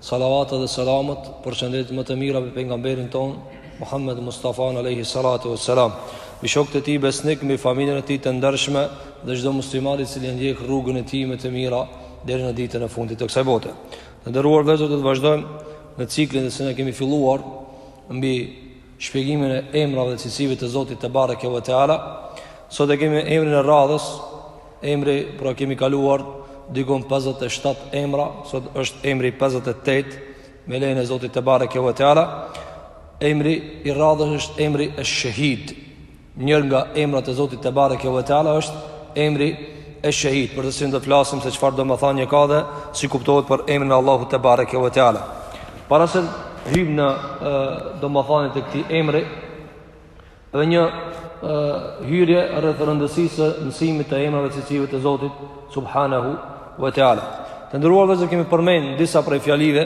Salavatet dhe selamet, përshëndetjet më të mira mbi pejgamberin tonë, Muhammed Mustafan alejhi salatu ve selam. Mbi shokët e tij besnikë, mbi familjen e tij të ndershme dhe çdo musliman i cili e ndjek rrugën e tij më të mirë deri në ditën e fundit të kësaj bote. Të nderuar vëllezër, do të vazhdojmë në ciklin dhe se ne kemi filluar mbi shpjegimin e emrave dhe cilësive të Zotit tebareke ve teala sot e kemi emrin e radhës emri pra kemi kaluar dikun 57 emra sot është emri 58 me lejen e Zotit tebareke ve teala emri i radhës është emri Esh-Shehid Njëri nga emrat e Zotit tebareke ve teala është emri Esh-Shehid Për të cilin do flasim se çfarë domethënie ka dhe si kuptohet për emrin e Allahut tebareke ve teala Para se hymë në domethënie të këtij emri Dhe një hyrje rreth rëndësisë së mësimit të emrave e cilësive të Zotit Subhanahu ve teala Të nderuar vëllezër, kemi përmend disa prej fjalive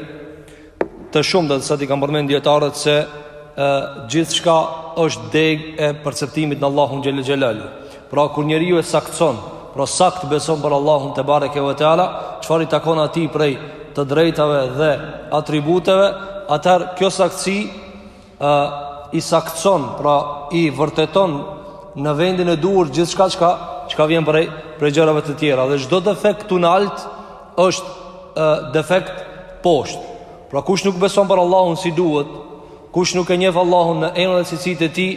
Të shumta të cilat i kanë përmend dietarët se e, gjithçka është degë e perceptimit në Allahun xhele xhelaluhu. Pra kur njeriu e saktëson, pra sakt beson për Allahun tebareke ve teala, çfarë i takon atij prej të drejtave dhe atributeve, atëherë kjo saktësi ë i saktëson, pra i vërteton në vendin e duhur gjithçka çka çka vjen prej prej gjërave të tjera dhe çdo defekt këtu nalt është ë defekt poshtë. Pra kush nuk beson për Allahun si duhet, kush nuk e njeh Allahun në emrat e cilësitë e tij,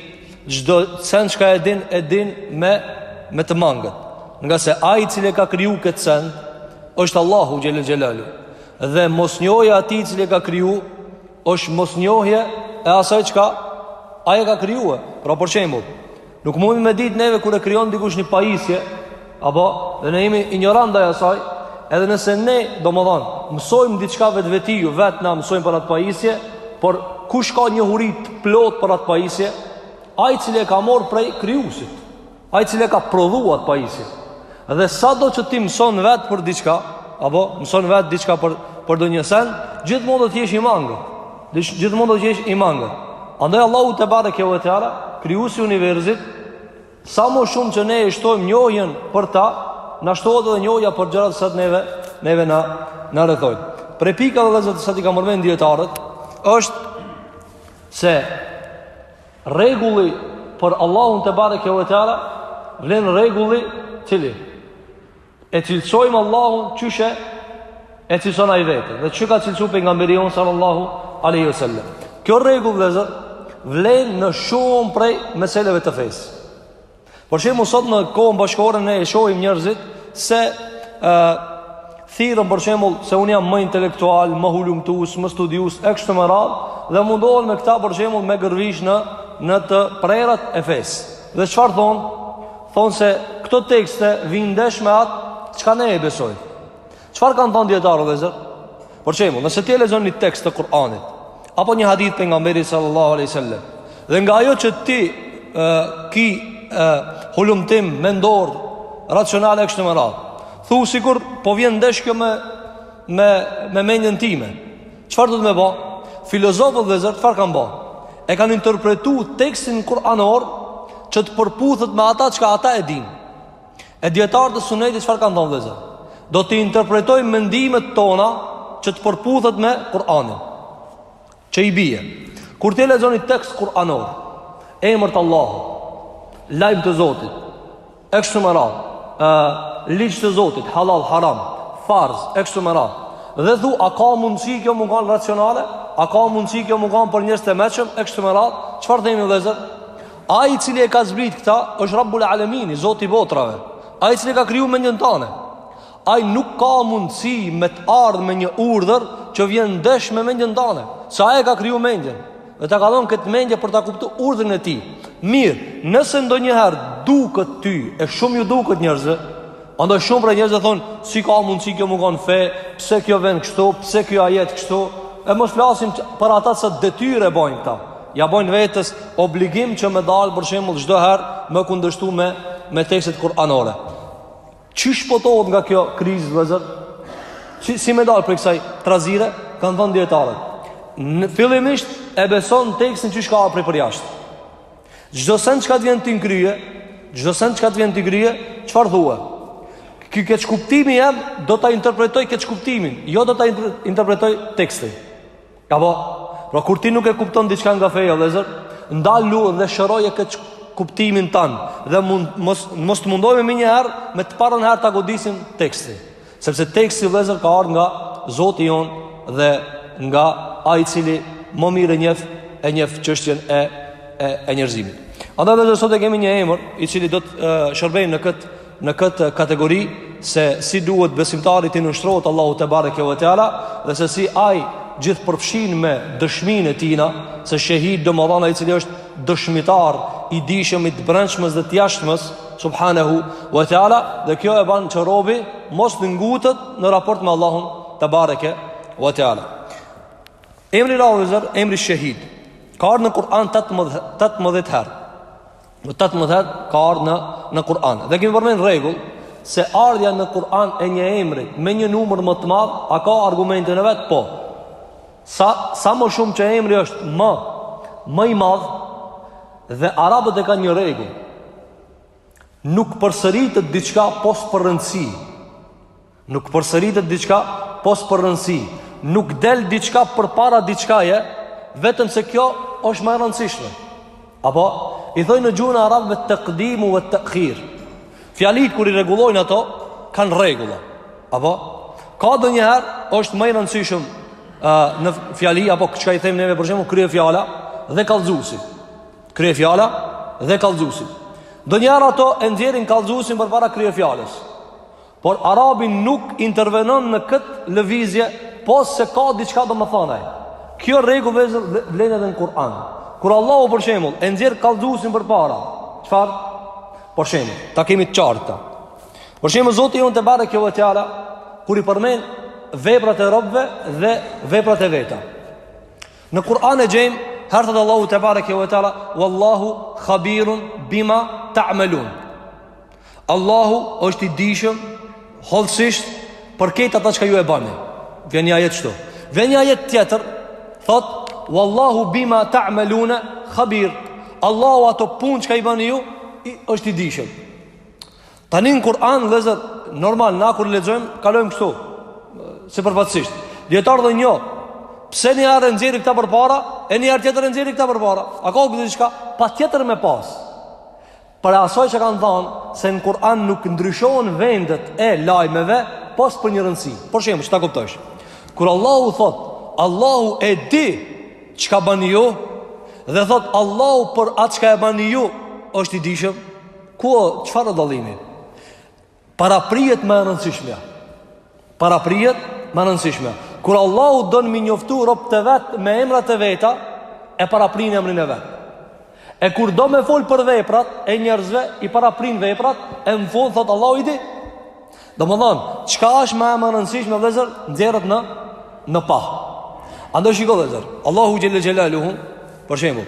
çdo send çka e din e din me me të mangët. Ngase ai i cili e ka kriju këtë send është Allahu xhele xhelaluhu. Dhe mosnjohja e atij i cili e ka kriju është mosnjohje e asaj çka ai e ka krijuar. Pra për shembull, nuk mun me ditë neve kur e krijon dikush një pajisje, apo dhe ne jemi injorantë ndaj asaj, edhe nëse ne, domethënë, mësojmë diçka vetvetiu, vet na mësojmë për atë pajisje, por kush ka njohuri të plotë për atë pajisje? Ai i cili e ka marrë prej krijuesit. Ai i cili e ka prodhu atë pajisje. Dhe sado që ti mëson vetë për diçka, apo mëson vetë diçka për, për ndonjë send, gjithmonë do të jesh i mangët. Gjithmonë do të jesh i mangët. Andaj Allahu tebareke ve teala, krijuesi i universit, sa më shumë që ne e shtojmë njohjen për ta, na shtohet edhe njohja për gjërat të cilat neve, neve na, na rrethojnë. Prej pikave vëllezër të cilat i kanë përmend dijetarët, është se Rregulli për Allahun tebareke ve teala vlen rregulli i cili e cilësojmë Allahun qysh e cilëson ai veten dhe qysh e ka cilësu pejgamberi jonë sallallahu alaihi wasallam. Kjo rregull vëllezër vlen në shumë prej meseleve të fesë. Për shembull sot në kohën bashkëkohore ne e shohim njerëzit se ë thirren për shembull se unë jam më intelektual, më hulumtues, më studiues e kështu me radhë dhe mundohen me këta për shembull me gërvisht në në të prerat e fesë. Dhe çfarë thonë? Thonë se këto tekste vijnë ndesh me atë çka ne e besojmë. Çfarë kanë thënë dijetarët vëllezër? Për shembull, nëse ti lexon një tekst të Kur'anit apo një hadith të pejgamberit sallallahu alaihi wasallam, dhe nga ajo që ti e, ki e, hulumtim mendor, racional e kështu me radhë, thu sikur po vjen ndesh kjo me me me mendjen time. Çfarë duhet me ba? Filozofët vëllezër çfarë kanë ba? E kanë interpretu tekstin kuranor që të përputhet me ata çka ata e dinë. E dijetarët e sunetit çfarë kanë thonë vëllezër? Do t'i interpretoj mendimet tona që të përputhet me Kur'anin. Që i bie. Kur e lexon një tekst Kur'anor, emër të Allahut, lajm të Zotit, e kështu me radhë, ligj të Zotit, halal, haram, farz, e kështu me radhë, dhe thu, a ka mundësi kjo me kanë racionale? A ka mundësi kjo me kanë për njerëz të mençëm, e kështu me radhë? Çfarë themi ne vëllezër? Ai i cili e ka zbrit këta është Rabbul Alemini, Zoti i botrave. Ai i cili e ka kriju mendjen tane. Ai nuk ka mundësi me të ardhë me një urdhër që vjen ndesh me mendjen tande. Se ai e ka kriju mendjen. Dhe ta ka dhënë këtë mendje për ta kuptu urdhrin e tij. Mirë, nëse ndonjëherë duket ty e shumë ju duket njerëzve, Andaj shumë prej njerëzve thonë, si ka mundësi kjo me kanë fe, pse kjo vjen kështu, pse ky ajet kështu, e mos flasim për ata që detyrë bojnë këta, ia bojnë vetes obligim që me dalë për shembull çdo herë me kundërshtu me, me tekstet kuranore. Qysh shpëtohet nga kjo krizë, vëllezër? Si, si me dalë prej kësaj trazire, kanë thënë dijetarët. Fillimisht e beson tekstin qysh ka ardhë prej përjashtë. Çdo send çka të vjen ti në krye, çdo send çka të vjen ti në krye, çfarë thua? Ky keqkuptimi jem, do ta interpretoj keqkuptimin, jo do ta interpretoj tekstin. Apo, pra kur ti nuk e kupton diçka nga feja vëllezër, ndalu dhe shëroje keqkuptimin tand dhe mund mos mos të mundohemi menjëherë me të parën herë ta godasim tekstin. Sepse teksti vëllezër ka ardhë nga Zoti jonë dhe nga ai i cili më mirë e njeh e njeh çështjen e e, e njerëzimit. Andaj vëllezër sot e kemi një emër i cili do të shërbejë në këtë në këtë kategori se si duhet besimtari t'i nënshtrohet Allahut tebareke ve teala dhe se si ai gjithëpërfshin me dëshminë e tijna se shehid domethanë ai i cili është dëshmitar i dijshëm i të brendshmes dhe të jashtmes subhanahu wa taala dhe kjo e bën që robi mos të ngutet në raport me Allahun tebareke wa taala emri vllezër emri shahid ka ardh në Kur'an 18 18 herë në 18 herë ka ardh në në Kur'an dhe kemi përmend rregull se ardhja në Kur'an e një emri me një numër më të madh a ka argumentin e vet po Sa sa më shumë që emri është më më i madh dhe arabët e kanë një rregull. Nuk përsëritet diçka pos për rëndësi. Nuk përsëritet diçka pos për rëndësi. Nuk del diçka përpara diçkaje, vetëm se kjo është më e rëndësishme. Apo, i thojnë në gjuhën arabe et-takdimu ve te'khir. Fjalitë kur i rregullojnë ato, kanë rregulla. Apo, ka ndonjëherë, është më i rëndësishëm uh, në fjali, apo çka i themi neve për shembull, kryefjala dhe kallzuesi. Kryefjala dhe kallzuesi. Ndonjëherë ato e nxjerrin kallzuesin përpara kryefjalës. Por arabi nuk intervenon në këtë lëvizje pos se ka diçka domethanë. Kjo rregull vllezër vlen edhe në Kur'an. Kur Allahu për shembull e nxjerr kallzuesin përpara, çfarë? Për shembull, ta kemi të qartë. Për shembull Zoti jonë tebareke ve teala, kur i përmend veprat e robëve dhe veprat e veta. Në Kur'an e gjejmë herë thot Allahu tebareke ve teala wallahu khabirun bima ta'malun. Allahu është i dijshëm Hollësisht Për këtë ata çka ju e bani Vjen një ajet kshtu Vjen një ajet tjetër Thot Wallahu bima ta'melune Khabir Allahu ato punë çka i bani ju i, është i dijshëm Tani në Kur'an vllezër Normal na kur lexojmë Kalojmë kështu Sipërfaqësisht Dijetarët thonë jo Pse njëherë e nxjerr këta për para E njëherë tjetër e nxjerr këta për para A ka këtu diçka Patjetër me pasë Prej asaj që kanë thënë se në Kur'an nuk ndryshohen vendet e lajmeve pos për një rëndësi. Për shembull, që ta kuptosh? Kur Allahu thot, Allahu e di çka bani ju dhe thot Allahu për atë çka e bani ju, është i dijshëm. Ku çfarë o dallimi? Paraprihet më e rëndësishmja Paraprihet më e rëndësishmja Kur Allahu don m'i njoftu robt e vet me emrat e veta E paraprin emrin e vet E kur do me fol për veprat e njerëzve I paraprin veprat E në fund thot Allahu i di Domethonë, çka është më e më rëndësishme vllezër Nxirret në, në pah Andaj shiko vllezër Allahu xhele xhelaluhu Për shembull,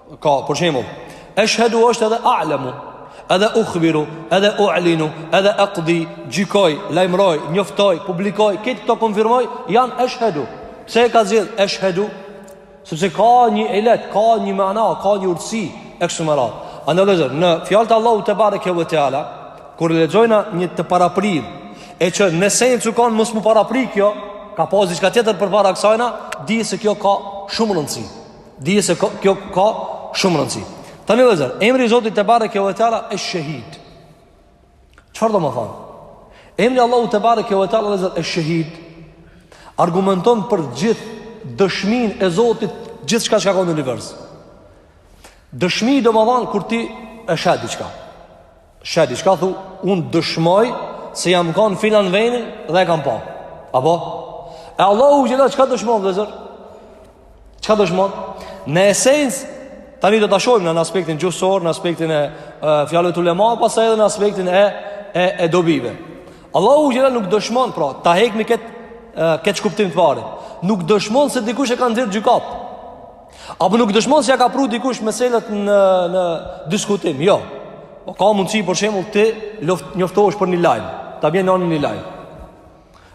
Ka, për shembull, eshhedu është edhe a'lamu, edhe ukhbiru, edhe u'linu, edhe aqdi, gjykoj, lajmëroj, njoftoj, publikoj, këtë të konfirmoj, janë eshhedu. Pse e ka zgjedh eshhedu? Sepse ka një elet, ka një mana, ka një urësi, e kështu me radhë. Andaj vëllezër, në fjalët të Allahut tebareke ve teala, kur lexojna një të paraprirë, e që në esencë u kanë mos me parapri kjo, ka pas diçka tjetër përpara kësajna, di se kjo ka shumë rëndësi. Dije se kjo ka shumë rëndësi. Tani vëllezër, emri i Zotit tebareke ve teala esh-Shehid. Çfarë domethonë? Emri Allahut tebareke ve teala vëllezër esh-Shehid. Argumenton për gjithë dëshminë e Zotit gjithçka që ka në univers. Dëshmi domethonë kur ti e sheh diçka. Sheh diçka thu, unë dëshmoj se jam kanë filan venin dhe e kam pa. Apo? E Allahu xhelle çka dëshmon vëllezër? Çka dëshmon? Në esencë, tani do ta shohim në aspektin gjuhësor, në aspektin e, e fjalëve t'ulemave, pastaj edhe në aspektin e, e, e dobive. Allahu xhelle nuk dëshmon, pra, ta hekmi këtë, këtë shkuptim të parë. Nuk dëshmon se dikush e ka nxjerrë n'gjykatë. Apo nuk dëshmon se ia ka pru dikush meselenë në në diskutim. Jo. Po ka mundësi për shembull ti njoftohesh për një lajm, ta bjen njani një lajm.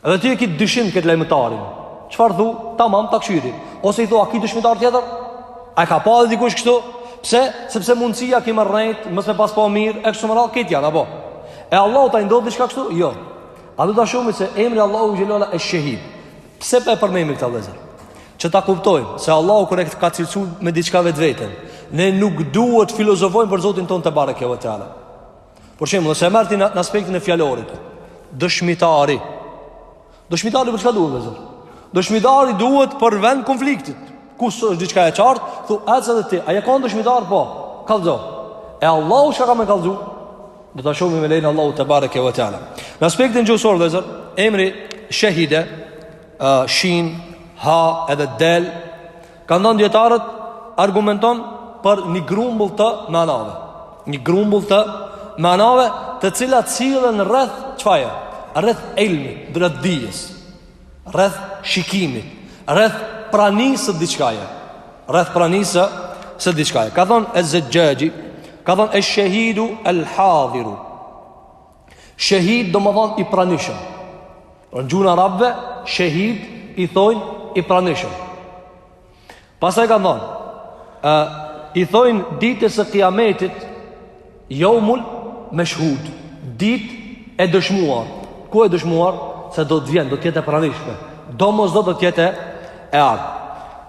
Edhe ti e ke dyshim këtë lajmëtarin. Çfarë thu? Tamam, ta kshyri. Ose i thua, "A ke dëshmitar tjetër?" A e ka pa edhe dikush kështu? Pse? Sepse mundësia që me rrejt, mos me pas pa mirë, e kështu me radhë këto janë apo. E Allahut a i ndodh diçka kështu? Jo. Do ta shohim se emri Allahut xhelle ala esh-Shehid. Pse po e përmendim këta vëllezër? Që ta kuptojmë se Allahu kur e ka cilësu me diçka vetveten, ne nuk duhet filozofojmë për Zotin tonë tebareke ve teala. Për shembull, nëse e marrni në aspektin e fjalorit, dëshmitari. Dëshmitari për çka duhet vëllezër? Dëshmitari duhet për vend të konfliktit. Kur s'është diçka e qartë, thu ec edhe ti. A je kanë dëshmitar po? Kallxo. E Allahu çka ka me kallxu? Do ta shohim me lejen e Allahut tebareke ve teala. Në aspektin gjuhësor vëllezër, emri shehide, uh, shin, ha edhe dal, kanë thënë dijetarët argumenton për një grumbull të manave. Një grumbull të manave të cilat sillen rreth çfaje? Rreth ilmit, rreth dijes. rreth shikimit, rreth pranisë së diçkaje, rreth pranisë së diçkaje. Ka thonë ez-Zexhxhaxhi, ka thonë esh-shahidu el hadiru. Shahid domethonë i pranishëm. Në gjuhën arabe shahid i thojn i pranishëm. Pastaj kanë thonë, e, i thojnë ditës së kiametit, jeumun meshhud, ditë e dëshmuar. Ku e dëshmuar? Se do të vjen, do të jetë e pranishme. Domosdo do të jetë e ardhë.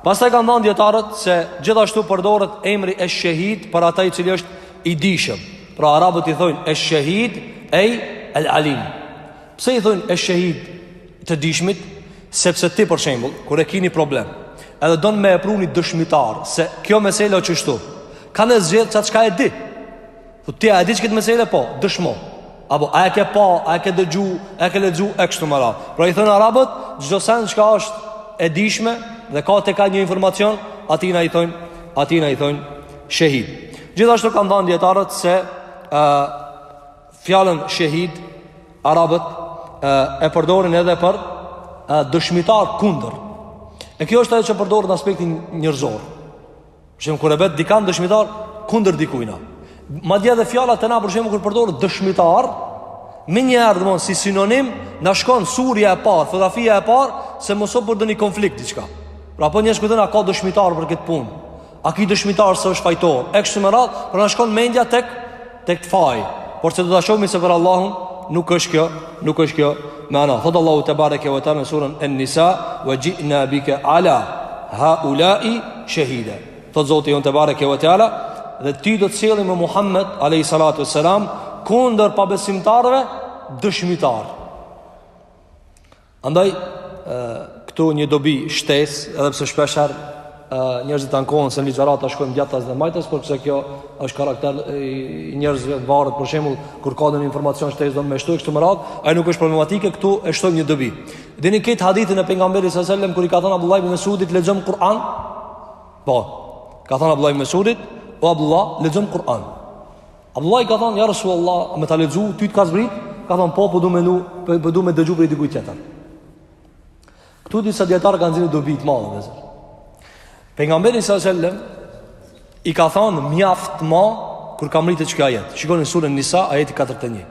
Pastaj kanë thonë dijetarët se gjithashtu përdoret emri esh-shehid për ata i cili është i dijshëm. Pra arabët i thojnë esh-shehid ej el alim. Pse i thonë esh-shehid të dijshmit? Sepse ti për shembull, kur e ki një problem, edhe don me e pru një dëshmitar se kjo mesele është kështu. Ka me zgjedh qat çka e di. Po ti a e di qët mesele po, dëshmo. Apo a e ke pa, a e ke dëgju, a e ke lexu e kështu me radhë. Pra i thonë arabët, çdo send çka është e dijshme dhe ka të ka një informacion, atina i thonë, atina i thonë shehid. Gjithashtu kanë thënë dijetarët se ë Fjalën shehid arabët e përdorin edhe për dëshmitar kundër. E kjo është ajo që përdoret në aspektin njerëzor. Për shembull kur e bën dikan dëshmitar kundër dikujna. Madje edhe fjala te na për shembull kur përdoret dëshmitar menjëherë dmth si sinonim na shkon surja e parë, fotografia e parë se mos u bë ndonji konflikt diçka. Pra po njerëz kur thonë a ka dëshmitar për këtë punë. A ki dëshmitar se është fajtor? E kështu me radhë, pra na shkon mendja tek tek faji. Por se do ta shohim se për Allahun nuk është kjo, nuk është kjo meana. Thot Allahu tebareke ve teala në surën An-Nisa, "Wa ji'na bika ala haula'i shahida." Thot Zoti jonë tebareke ve teala, dhe ty do të sjellim o Muhammed alayhi salatu wassalam kundër pabesimtarëve dëshmitar. Andaj, këtu një dobi shtesë, edhe pse shpeshherë njerëzit ankohen se në ligjërata shkojmë djathtas dhe majtas, por se kjo është karakter i njerëzve varet, për shembull, kur ka ndonjë informacion shtesë don me shtu, e kështu me radhë, a nuk është problematike, këtu e shtojmë një dobi. E dini këtë hadithin e Pejgamberit a.s. sellem, kur i ka thonë Abdullah ibn Mesudit, lexom Kur'an, po, ka thonë Abdullah ibn Mesudit, o Abdullah, lexom Kur'an, Abdullah i ka thonë, ja Resulallah, a me ta lexu, ty të ka zbrit? Ka thonë, po, po du me lu, po, po du me dëgju prej dikujt tjetër. Këtu disa dijetarë kanë nxjerr dobi të madhe, dhe Pejgamberi a.s. sellem, i ka thonë, mjaft ma, kur ka mrri qet ajet. Shikoni në surën Nisa, ajeti 41.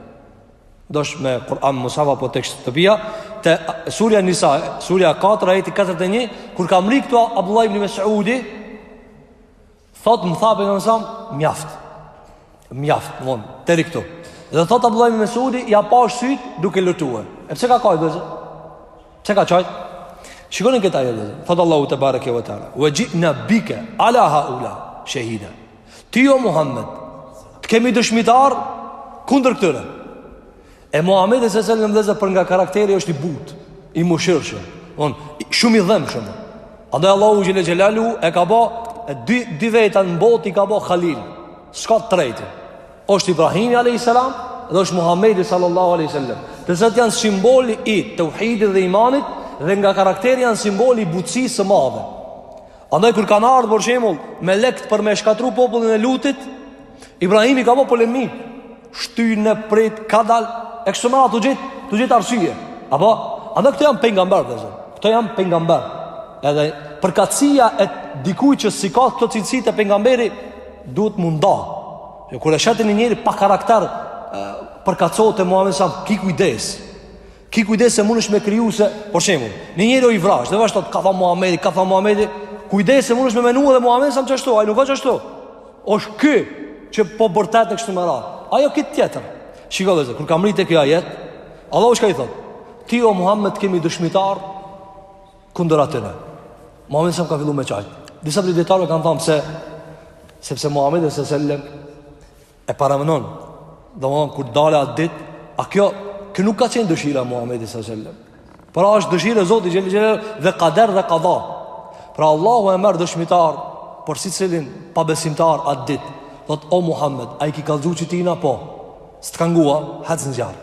Dush me Kur'an Musafa po te shtëpia, te surja Nisa, surja 4, ajeti 41, kur ka mrri këtu Abdullah ibn Mesudi, Thot më tha pejgamberi a.s. mjaft. Mjaft, bon, deri këtu. Dhe thot Abdullah ibn Mesudi ia pash sytë duke lotuar. E pse ka kajt? Pse ka qajt? Shikoni këtë ajet. Thot Allahu tebareke ve teala. Wa ji'na bika ala haula shahida. Ti o Muhammed, të kemi dëshmitar kundër këtyre. E Muhamedi s.a.s. vëllezër për nga karakteri është i butë, i mushirshëm, domethon shumë i dhëmshëm. Andaj Allahu xhël xhelalu e ka ba dy dy veta në botë i ka ba Halil. S'ka të tretë. Është Ibrahimi alayhis salam dhe është Muhamedi sallallahu alaihi wasallam. Të cilët janë simboli i teuhidit dhe imanit dhe nga karakteri janë simboli i butësisë së madhe. Andaj kur kanë ardhur për shembull melekt për me shkatrru popullin e Lutit, Ibrahimi ka ba polemikë shtyjnë prit, kadal, e kështu me radhë, tu gjetë arsye. Apo, andaj këta janë pejgamberë, vllezër, këta janë pejgamberë. Edhe përkatësia e dikujt që s'i ka këto cilësi te pejgamberi, duhet m'u nda. Jo, kur e sheh ti një njeri pa karakter, përkatësohet te Muhamedi s.a.s., ki kujdes. Ki kujdes se mundesh me kriju se, për shembull, një njeri i vrazhdë, dhe vazhdon ka thënë Muhamedi, ka thënë Muhamedi, kujdes se mundesh me menu edhe Muhamedi s.a.s. qashtu, ai nuk ka qashtu. Osht ky që po bërtet e kështu me radhë. Ajo krejt tjetër. Shiko vllezër, kur ka mrri te ky ajet, Allahu çka i thotë. Ti o Muhammed kemi dëshmitar kundër atyre. Muhamedi s.a.s. ka filluar me qajt. Disa prej dijetarëve kanë thënë se sepse Muhamedi sallallahu alaihi wasallam E paramenon, domethonë, kur dal atë ditë, a kjo, kjo nuk ka qenë dëshira e Muhammedit s.a.s. Pra është dëshirë e Zotit xhele xhelalu dhe kader dhe kada. Pra Allahu e merr dëshmitar, për secilin pabesimtar atë ditë. Thotë, o Muhammed, a i ki kallzu këtijna, po, s'të ka ngu, hec në zjarr.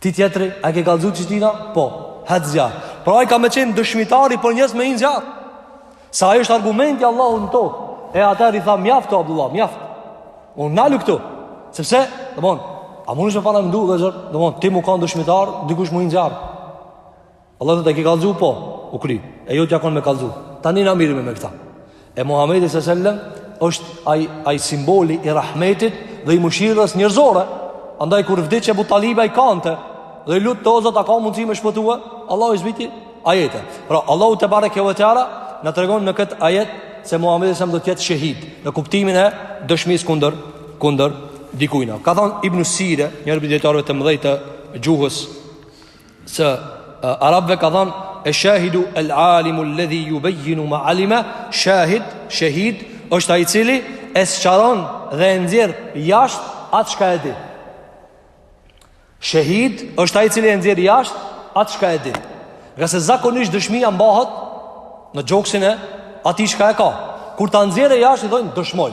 Këtij tjetri, a i ke kallzu këtijna? Po, hec n'zjarr. Pra ai ka me qenë dëshmitari për njerëz me hi në zjarr. Se ai është argumenti i Allahut në tokë. E atëherë i tha, mjaft o Abdullah, mjaft. Unë nalu këtu. Sepse, domethon, a munesh me paramendu, vllezër, domethon, ti m'u kanë dëshmitar, dikush me hi në zjarr. Allah thotë ke kallzu, po, u kry, e jotja u kon me kallzu. Tani na merremi me këta. E Muhammedi s.a.s. është ai, ai simboli i rahmetit dhe i mëshirës njerëzore. Andaj kur vdiq Ebu Talibi kante dhe i lutet o Zot a ka mundësi me shpëtu, Allah i zbriti ajete. Pra, Allahu tebareke ue teala na tregon në këtë ajet se Muhammedi s.a.s. do të jetë shehid në kuptimin e dëshmisë kundër, kundër dikujna. Ka thonë Ibnu Side, njëri prej dijetarëve të mëdhej të gjuhës së arabëve ka thënë e shahidu el alimu alladhi yubayinu ma alima, shahid, shehid është ai i cili e sqaron dhe e nxjerr jashtë atë çka e di. Shehid është ai i cili e nxjerr jashtë atë çka e di. Ngase zakonisht dëshmia mbahet në gjoksin e atij çka e ka. Kur ta nxjerrë jashtë i thonë dëshmoj.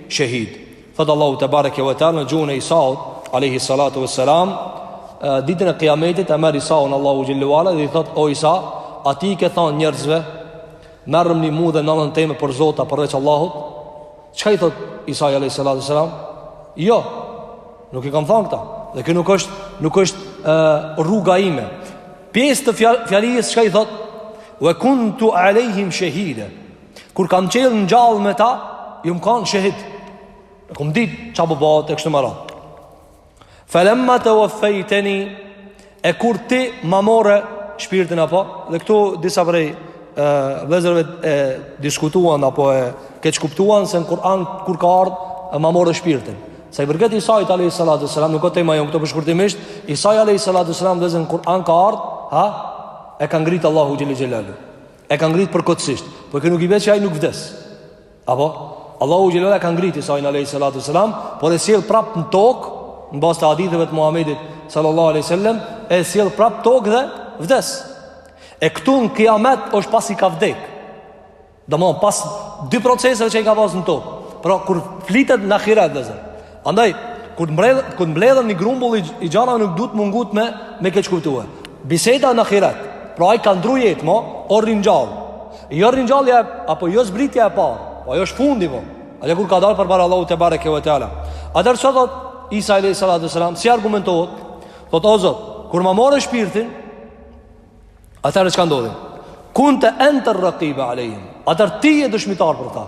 shahid. Thot Allahu tebareke ve teala në gjuhën e Isaut alayhi salatu vesselam, ditën e Kiametit e merr Isaun Allahu xhele ve ala dhe i thot o Isa, a ti ke thënë njerëzve merrni mua dhe nënën time për zota përveç Allahut? Çka i thot Isa alayhi salatu vesselam? Jo. Nuk i kam thënë këta. Dhe kjo nuk është nuk është uh, rruga ime. Pjesë të fjalës çka i thot? Wa kuntu alayhim shahida. Kur kam qenë gjallë me ta Unë kam qenë shehid kom dit çka po bëhet e kështu me radhë Felemma teveffejteni E kur ti ma more shpirtin apo Dhe këtu disa prej vllezërve e diskutuan apo e keqkuptuan Se në Kur'an kur ka ardhë ma more shpirtin Sa i përket Isait alayhi salatu wasalam, nuk o tema jon këto por shkurtimisht, Isai alayhi salatu wasalam vllezër n Kur'an ka ardh, ha? E ka ngrit Allahu xhele xhelaluhu. E ka ngrit përkotësisht. Po kjo nuk i bjen që ai nuk vdes. Apo Allahu xhelala ka ngrit Isain alayhi salatu selam, por e sjell prap në tokë, në bazë të haditheve të Muhamedit sallallahu alaihi wasallam, e sjell prap n tokë dhe vdes. E këtu në kiamet është pasi ka vdek. Domthon pas dy proceseve që i ka pas në tokë. Pra kur flitet në ahiret, Andaj, kur të mbledhen një grumbull i gjanave nuk duhet me ngut me, me keqkuptue. Biseda në ahiret, pra ai ka ndru jetë, mo, o ringjall. Jo ringjallja, apo jo zbritja e parë, po ajo është fundi, po. Ajo kur ka dalë përpara Allahut tebareke ve teala. Atëherë ç'thot, Isa alejhi salatu ve selam, si argumentohet, thot, o zot, kur ma more shpirtin, atëherë çka ndodhin, kunte ente rrakibe alejhim, atëherë ti je dëshmitar për ta.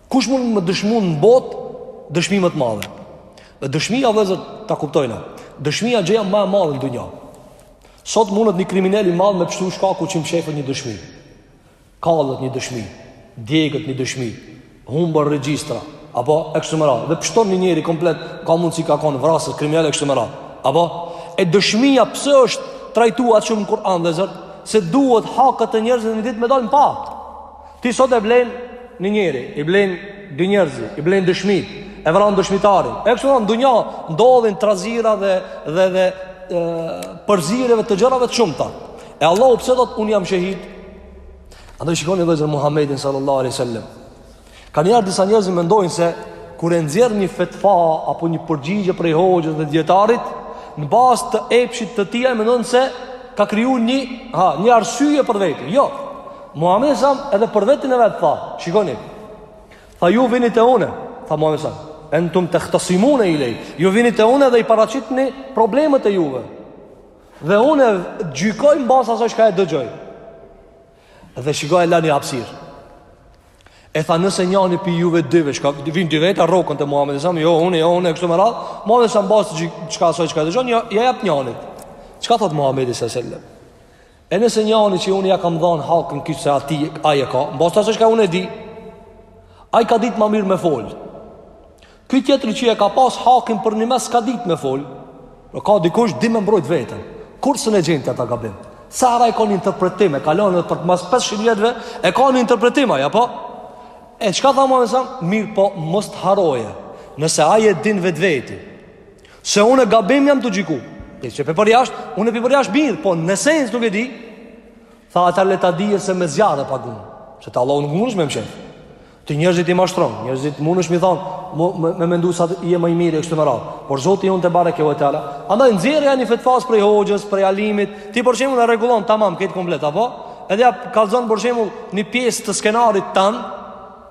Kush mund të më dëshmon në botë dëshmi më të madhe? Dhe dëshmia vllezër ta kuptojna. Dëshmia gjëja më e madhe në dunja. Sot mundet një kriminel i madh me pshtu shkaku që mshefet një dëshmi. Kallet një dëshmi, djeget një dëshmi, humben regjistra, apo e kështu me radhë, dhe pshton një njeri komplet, ka mundësi ka konë vrasës, kriminel e kështu me radhë, apo e dëshmia pse është trajtuar shumë në Kur'an vllezër, se duhet haket e njerëzve një ditë me dalë në pah. Ti sot e blen një njeri, i blen dy njerëzi, i blen dëshmit, e vran dëshmitarin. E kështu në dunja ndodhin trazira dhe dhe dhe e, përzierje të gjërave të shumta. E Allahu pse thot un jam shahid? Andaj shikoni vllezër Muhammedin sallallahu alaihi wasallam. Kaniher disa njerëz mendojnë se kur e nxjerr një fetva apo një përgjigje prej hoxhës dhe dijetarit, në bazë të epshit të tij ai mendon se ka kriju një, ha, një arsye për veti. Jo. Muhamedi a.s. edhe për veten e vet tha, shikoni. Tha ju vini te unë, tha Muhamedi a.s. Entum tehtasimune ilej Ju vini te unë dhe i paraqitni problemet e juve Dhe unë gjykoj në bazë asaj çka e dëgjoj Dhe shikoje la një hapësirë E tha nëse njani prej juve dyve Çka vijnë dy veta rroken te Muhammedi a.s. Jo unë, jo unë, kështu me radhë Muhammedi a.s. në bazë gjykon asaj çka e dëgjon Ja jep njanit Çka thot Muhammedi a.s. E nëse njani që unë ja kam dhanë hakën kishe se atij ai e ka, në bazë të asaj çka unë e di, ai ka ditë ma mirë me folë. Ky tjetri që e ka pas hakën përnime s'ka ditë me folë, po ka dikush di me mbrojt veten, kurrë s'un e gjen ti ata gabim. Sa hera e ka një interpretim, e ka lënë dhe për mas 500 vjetëve, e ka një interpretim ajo, po? E çka tha Muhammedi a.s.? Mirëpo, mos të harrojë, nëse ai e din vetë veten, Se unë gabim jam tu gjyku. Dhe që për jashtë, unë për jashtë mirë, po në esencë nuk e di. Tha atëherë le ta dijë se me zjarr e pagun. Se te Allahu nuk mundesh me mshef. Ti njerëzit i mashtron, njerëzit mundesh mi thon, me mendu se je më i mirë kështu me radhë. Por Zoti ynë te bareke ve teala, andaj nxjerrja e një fetvas prej hoxhës, prej alimit, ti për shembull e rregullon tamam këtë komplet apo? Edhe ja kallzon për shembull një pjesë të skenarit tan,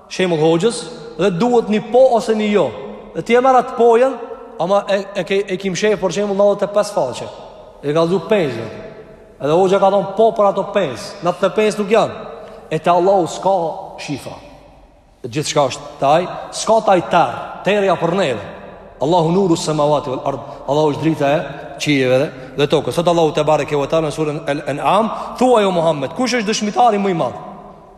Shembull hoxhës dhe duhet një po ose një jo. Dhe ti e merr atë pojën, ama e e ke e ki mshef për shembull 95 faqe. E ka dhënë pesë. Edhe hoxha ka dhënë po për ato pesë. 95 nuk janë. E te Allahu s'ka shifra. Gjithçka është te Ai, s'ka te Ai terr, terri për ne. Allahu nuru samawati wal ard. Allahu është drita e qiejve dhe, dhe tokës. Thot Allahu te bareke ve teala në surën Al-An'am, thuaj o Muhammed, kush është dëshmitari më i madh?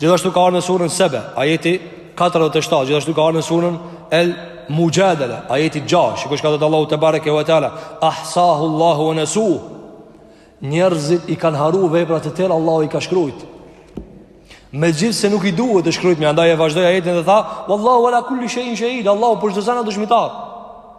Gjithashtu ka ardhë në surën Sebe, ajeti 47, gjithashtu ka ardhë në surën el mujadele, ajeti 6, shiko çka thotë Allahu te bareke ve teala, ahsahu Allahu ve nesuh, njerëzit i kanë harru veprat e tyre, Allahu i ka shkrujt. Megjithëse nuk i duhet të shkrujtme, andaj e vazhdoi ajetin dhe tha, Wallahu ala kulli shejin shehid, Allahu për çdo send a dëshmitar.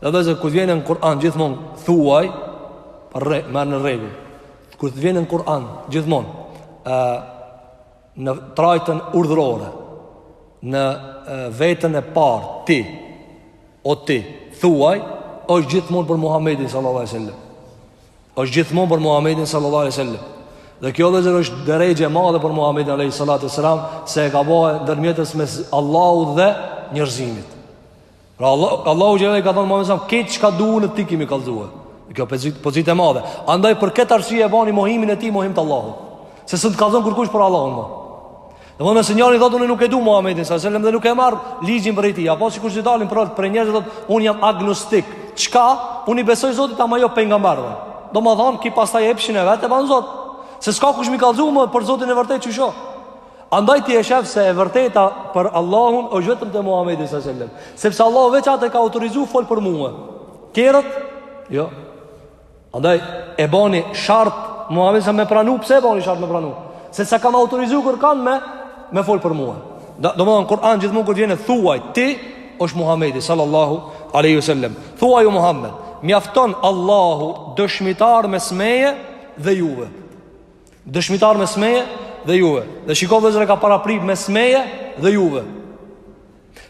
Vëllezër, kur të vjen në Kur'an, gjithmonë, thuaj, re, merre një rregull. Kur të vjen në Kur'an, gjithmonë, e, në trajtën urdhërore, në e, vetën e parë, ti, o ti, thuaj, është gjithmonë për Muhammedin sallallahu alaihi wasallam. Është gjithmonë për Muhammedin sallallahu alaihi wasallam. Dhe kjo vëllezër është deregje e madhe për Muhammedin a.s. Se e ka ba ndërmjetës mes Allahut dhe njerëzimit. Pra Allah, Allahu xhele i ka thonë Muhammedit sa selam, këtë çka du unë ti ki me i kallzue. Kjo pozitë e madhe. Andaj për këtë arsye e bani mohimin e tij mohim të Allahut. Se s'të kallzon kërkush për Allahun ma. Domethonë nëse njëri thotë unë nuk e du Muhammedin sa selam dhe nuk e marr ligjin prej tij. Apo sikur të dalin prej njerëzve thotë unë jam agnostik. Çka? Unë i besoj Zotit ama jo pejgamberëve. Domethënë ki pastaj epshin e vet e ban Zot. Se s'ka kush mi kallzu më për Zotin e vërtetë çu shoh. Andaj ti e shef se e vërteta për Allahun o vetëm te Muhammedi sa sellem. Sepse Allahu veç atë e ka autorizu fol për mue. Tjerët? Jo. Andaj e boni shart Muhammedin sa me pranu, pse e boni shart me pranu? Se s'e kam autorizu kërkan ma, me fol për mue. Domethënë, n'Kur'an gjithmonë kur vjen, thuaj, ti është Muhammedi, sallallahu aleyhi sallem. Thuaj o Muhammed, mjafton Allahu dëshmitar mes meje dhe juve. Dëshmitar mes meje dhe juve. Dhe shiko vllezër e ka parapri mes meje dhe juve.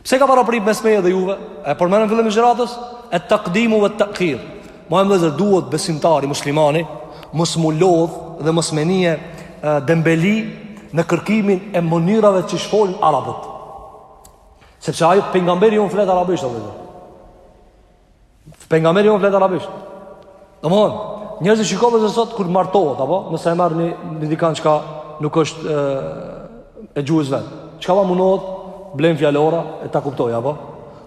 Pse ka parapri mes meje dhe juve? E përmenëm n'fillim ligjëratës? Et-takdimu ve te'khir. Ma e more vllezër duhet besimtari muslimani, mos m'u lodh dhe mos me nije dembeli në kërkimin e mënyrave qysh folin arabët. Sepse ai pejgamberi jonë flet arabisht, vllezër. Pejgamberi jonë flet arabisht. Domthon, njerëzit shikojnë se sot kur martohet apo nëse e merr ni dikan çka nuk është e, e gjuhës vet. Çka ban mundohet blen fjalora e ta kuptojë apo.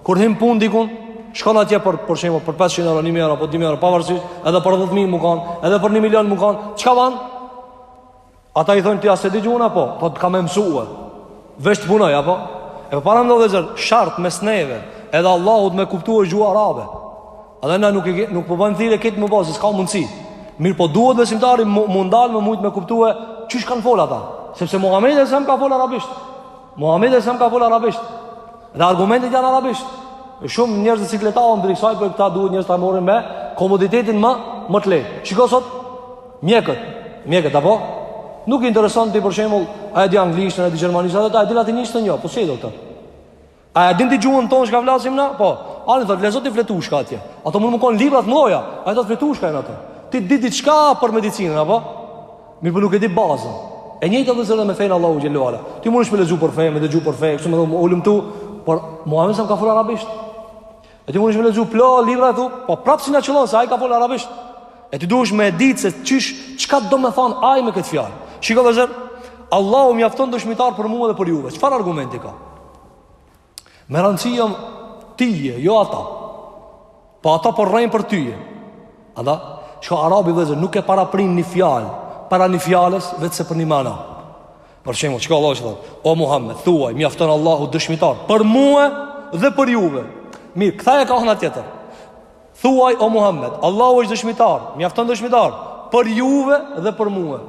Kur hin n'punë dikun, shkon atje për për shembull për 500 euro, 1000 euro apo 2000 euro pavarësisht, edhe për 10000 me kanë, edhe për 1 milion me kanë. Çka ban? Ata i thonë ti a s'e di gjuhën apo? Po ka me mësue. Veç të punojë, apo? E përpara more vllezër, shart mes neve, edhe Allahut me kuptu gjuhën arabe. Edhe na nuk, nuk po bëjmë thirrje këtë me bo, se s'ka mundësi. Mirëpo duhet besimtari m'u ndal me mujtë me kuptue qysh kanë folë ata. Sepse Muhammedi a.s. ka folë arabisht. Muhammedi a.s. ka folë arabisht. Dhe argumentet janë arabisht. Shumë njerëz të cikletavën për këta duhet njerëz ta marrin me komoditetin më, më të lehtë. Shiko sot, Mjekët, mjekët apo nuk i intereson ti për shembull, a e di anglishten, a e di gjermanishten, apo a e di latinishten jo, po çka do këta? A e din ti gjuhën tonë çka flasim na? Po. Ai thotë lexo ti fletushka atje. Ato mund me kon libra të mëdha. Ai thotë fletushka janë ato. Ti di diçka për medicinën apo? Mirëpo nuk e di bazën. E njëjta vllezër me fenë e Allahut xhele ve ala. Ti mundesh me lexu për fenë, me dëgju për fenë, kështu me thonë u lum ti, por Muhamedi sa ka folur arabisht. E ti mundesh me lexu plot libra e ktu, po prapë s'ia qëllon, se ai ka folë arabisht. E ti duhesh me ditë se qysh, çka do me thonë ai me këtë fjalë. Shiko vllezër, Allahu mjafton dëshmitar për mua dhe për juve. Çfarë argumenti ka? Me rëndësi je ti, jo ata. Po ata po rrejnë për tye. Ata? Çka arabi vllezër, nuk e paraprin një fjalë, para një fjalës, vetëm se për një mana. Për shembull, çka Allahu thotë, o Muhammed, thuaj, mjafton Allahu dëshmitar për mua dhe për juve. Mirë, këta e kanë tjetër. Thuaj, o Muhammed, Allahu është dëshmitar, mjafton dëshmitar për juve dhe për mua.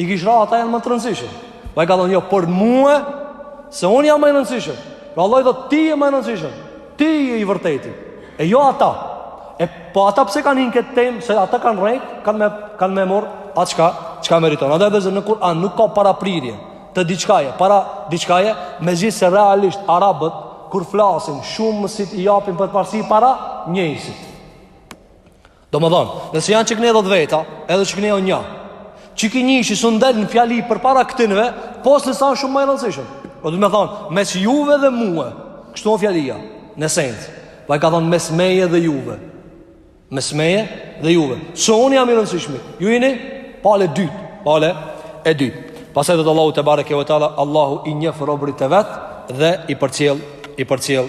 I kishra ata janë ma të rëndësishëm. Po ai ka thonë, jo, për mua, se unë jam ma i rëndësishëm. Pra Allahu thotë, ti je ma i rëndësishëm. Ti je i vërteti, e jo ata. E po ata pse kanë hi n'këtë temë, se ata kanë rrejt, kanë me kanë me marr atë çka çka meriton. Andaj vëllezër në Kur'an nuk ka paraprirje të diçkaje, para diçkaje, megjithëse realisht arabët kur flasin shumësit i japin përparësi para njëjësit. Domethonë, nëse janë qikëne dhet veta, edhe qikëne o një, qiky një s'un del në fjali përpara këtynve, pos nëse asht shumë ma i rëndësishëm. Po domethonë, mes juve dhe mue, kështu o fjalia, në sens, po ai ka thonë mes meje dhe juve, mes meje dhe juve, se unë jam i rëndësishmi, ju jini, pala e dytë, pala e dytë. Pastaj thotë Allahu tebareke ve teala, Allahu i njef robërit e vet dhe i përcjell, i përcjell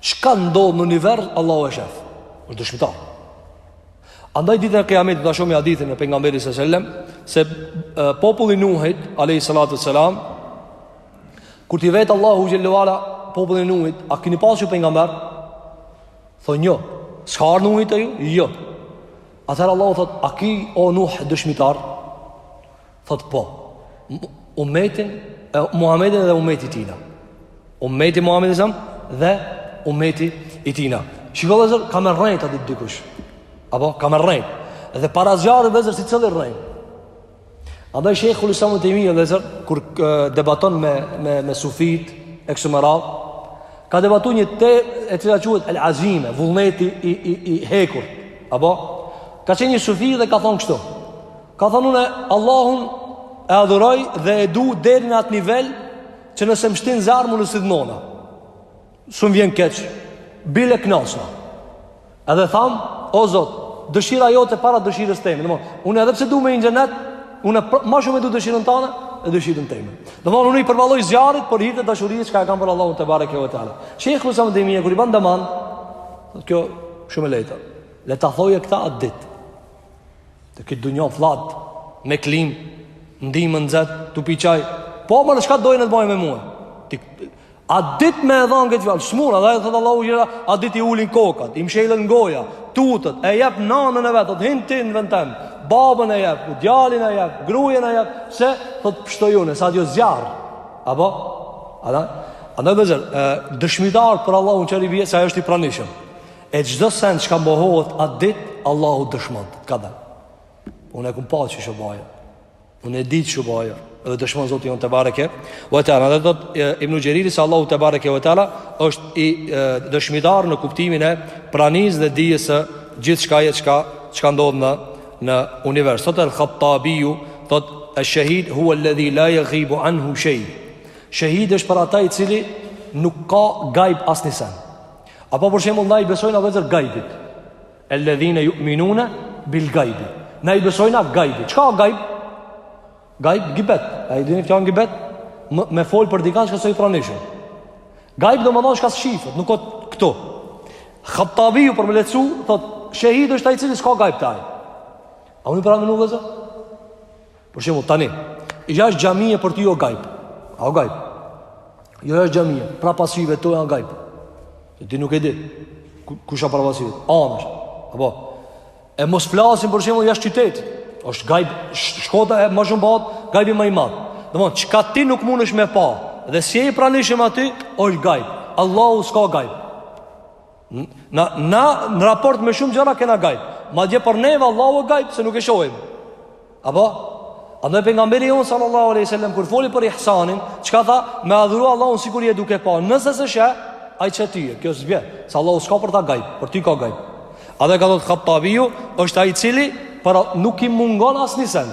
Çka ndodh në univers, Allahu e shef. Është dëshmitar. Andaj ditën e Kijametit po ta shohim hadithin e pejgamberit sallallahu alajhi wasallam se e, populli i Nuhit alayhi salatu wasalam kur t'i vet Allahu xhel-le ve ala popullin e Nuhit, a keni pasur pejgamber? Thonë jo. S'ka ardhur Nuhi te ju? Jo. Atëherë Allahu thot, a ki o Nuh dëshmitar? Thot po. Umetin, Muhamedin dhe umeti i tina. Umeti Muhamedi alejhi selam dhe umeti i tina. Shiko vëllezër, ka me rrejt atë ditë dikush. Apo, ka me rrejt. Dhe para zjarrit vëllezër secili rren. Andaj Shejhul Islam Ibn Tejmije vëllezër, kur debaton me, me, me sufijt, ekstremrat, ka debatu një temë e cila quhet El Azime, vullneti i, i, i hekurt. Apo, ka qenë një sufi dhe ka thonë kështu. Ka thonë unë Allahun e adhuroj dhe e du deri në atë nivel që nëse më shtin n'zjarr mu nesi sillnona, s'um vjen keq. Bile kënaqna. Edhe tham, o Zot, dëshira jote para dëshirës teme. Domthon, unë edhe pse du me hi n'xhenet, unë ma shumë e du dëshirën tande se dëshirën teme. Domthon, unë i përballoj zjarrit për hir të dashurisë çka e kam për Allahun tebareke ve teala. Shejhul Islam Ibn Tejmije kur i bon daman, kjo shumë e lehtë. Le ta thojë këtë atë ditë. Në këtë dunjo flat me klim, ndihmon nxet, tu pi çaj. Po ma çka dojnë të bajnë me mua? Ti atë ditë me thon këtë fjalë? Smun e thot, vallahi, atë ditë i ulin kokat, i mshelet goja, tutet, e jep nanën e vet, thot hin ti në vend tem. Babën e jep, djalin e jep, grujën e jep, se thot pshtoj unë, se aty o zjarr. Apo? Andaj, andaj vëllezër dëshmitar për Allahun që i vjen se ai është i pranishëm. E çdo send çka mohohet atë ditë, Allahu dëshmon ka thanë. Unë e kum pa që çu bajë. Unë e di që çu bajë. Edhe dëshmon Zoti jon tebareke ve teala. Dhe thot Ibn Xheriri se Allahu tebareke ve teala është i dëshmitar në kuptimin e pranisë dhe dijes së gjithçka e çka çka ndodh në në univers. Thot el-Khattabiu thot ash-shahid huwa alladhi la yaghibu anhu shay. Shahid është për ata i cili nuk ka gajb asnjë sen. Apo për shembull na i besojna vllezër gajbit. Alladhina yu'minuna bil gajbi. Na i besojna gajbit. Çka është gajb? Gajb gibet. A i dini fjalën gibet? Me, me fol për dikën çka s'o i pranishëm. Gajb domethonë çka s'shifet, nuk o këtu. Khattabiu për me lehtësu, thot, shahid është ai i cili s'ka gajb te ai. A unë pranë nuk vllezër? Për shembull tani, jashtë xhamie për ty o gajp. O gajp. Jo jashtë xhamie, prapa syve tu janë gajp. Se ti nuk e di kush ka prapa syve. Anash. Apo e mos flasim për shembull jashtë qytetit. Është gajp shko edhe më shumë bëhet gajbi më i madh. Domthon çka ti nuk mundesh me pa dhe s'je i pranishëm aty, është gajp. Allahu s'ka gajb. Na, na në raport me shumë gjëra kena gajb. Madje për neve Allahu o gajb se nuk e shohim. Apo Andaj pejgamberi jon sallallahu alaihi wasallam kur foli për ihsanin, çka tha? Me adhuru Allahun sikur je duke pa. Nëse s'e sheh, ai t'sheh ty, kjo s'bje. Se Allahu s'ka për ta gajb, për ty ka gajb. A dhe çka thotë Khattabiu, është ai i cili pra nuk i mungon asnjë send.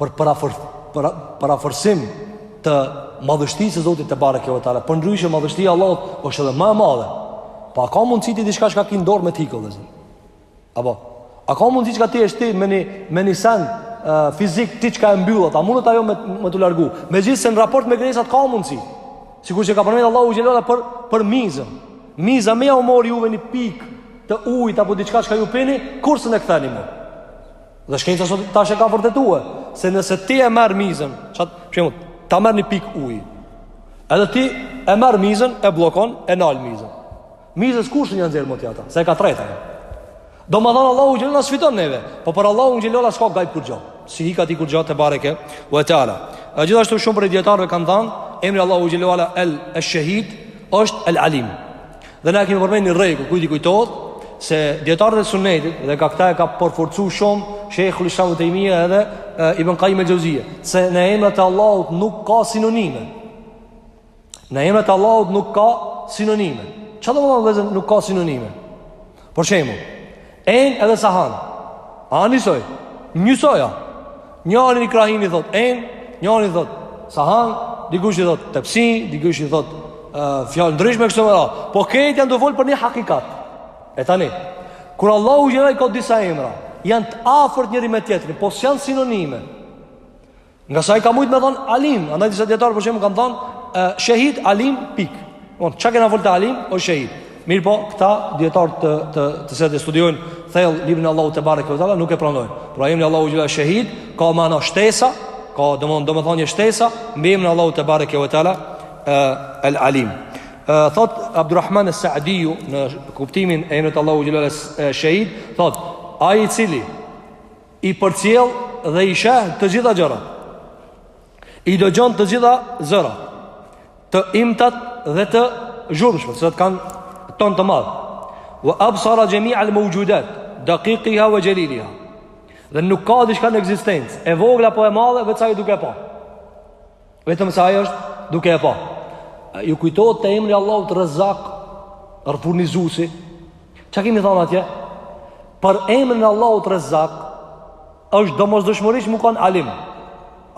për parafër, për, parafërsim të madhështisë së Zotit tebareke ve teala. Përndryshe, madhështia e Allahut është edhe ma madhe. Po a ka mundësi ti diçka çka ki n'dorë me t'ik, vllezër. Apo, a ka mundësi çka ti e shti me një, me një sen uh, fizik ti çka e mbyll atë, a mundet ajo me, me t'u largu. Megjithëse në raport me krijesat ka mundësi. Sikur që ka përmend Allahu xhele ve ala për, për mizën. Miza me jau marrë juve një pikë të ujt apo diçka çka ju pini, kurrë s'un e ktheni mo. Dhe shkenca sot tash e ka vërtetue Se nëse ti e merr mizën Qat, për shembull, ta merr një pik uj Edhe ti e merr mizën E bllokon e nal mizën Mizës kurrë s'un ja nxjerr mo ti ata Se e ka tret ajo Domethanë Allahu xhele ve ala na sfidon neve Po për Allahu xhele ve ala s'ka gajb kurgjo S'i ik atij kurgjo tebareke ve teala E gjithashtu shumë prej dijetarëve kanë thanë Emri i Allahut xhele ve ala esh-shehid është el alim Dhe na kemi përmend një rregull, kujt i kujtohet se dijetarët e sunnetit dhe ka këta e ka përforcu shumë Sheikhul Islam ibn Taymija edhe e, Ibn Qayyim al-Jauziyja, se në emrat e Allahut nuk ka sinonime. Në emrat e Allahut nuk ka sinonime. Çka domethanë vllezër nuk ka sinonime? Për shembull, Enë edhe sahan. A njësoj? Njësoj, a? Njëri n'ni krahinë i thot enë, njëri i thot sahan, dikush i thot tepsi, dikush i thot uh, fjalë ndryshme kështu me radhë. Po krejt janë tu folë për një hakikat. E tani, kur Allahu xhel-le ka disa emra, janë të afërt njëri me tjetrin, po s'janë sinonime. Nga sa i ka mujtë me thonë alim, andaj disa dijetarë për shembull kanë thonë, shahid alim pik. Von çka kena fol te alim o shahid. Mirëpo, këta dijetarë të të të cilët e studiojnë thell librin e Allahut tebareke ve teala nuk e pranojnë. Pra emri i Allahut xhel-le shahid ka mana shtesë, ka domthon domethënie shtesë mbi emrin e Allahut tebareke ve teala el alim. Thot Abdulrahman es-Sa'diu në kuptimin e emrit t'Allahut xhel-le esh-shahid, thot ai i cili i përcjell dhe i sheh të gjitha gjërat. I dëgjon të gjitha zërat, të imtat dhe të zhurmshme, të cilat kanë ton të madh. Wa absara jami' al-mawjudat, daqiqiha wa jaliliha. Dhe nuk ka diçka në ekzistencë, e vogël apo e madhe, veçse ai duke pa. Vetëm se ai është duke e pa. Ju kujtohet te emri i Allahut Rezzaq, Furnizusi. Çka kemi thënë atje? Për emrin e Allahut Rezzaq është domosdoshmërisht me kon alim.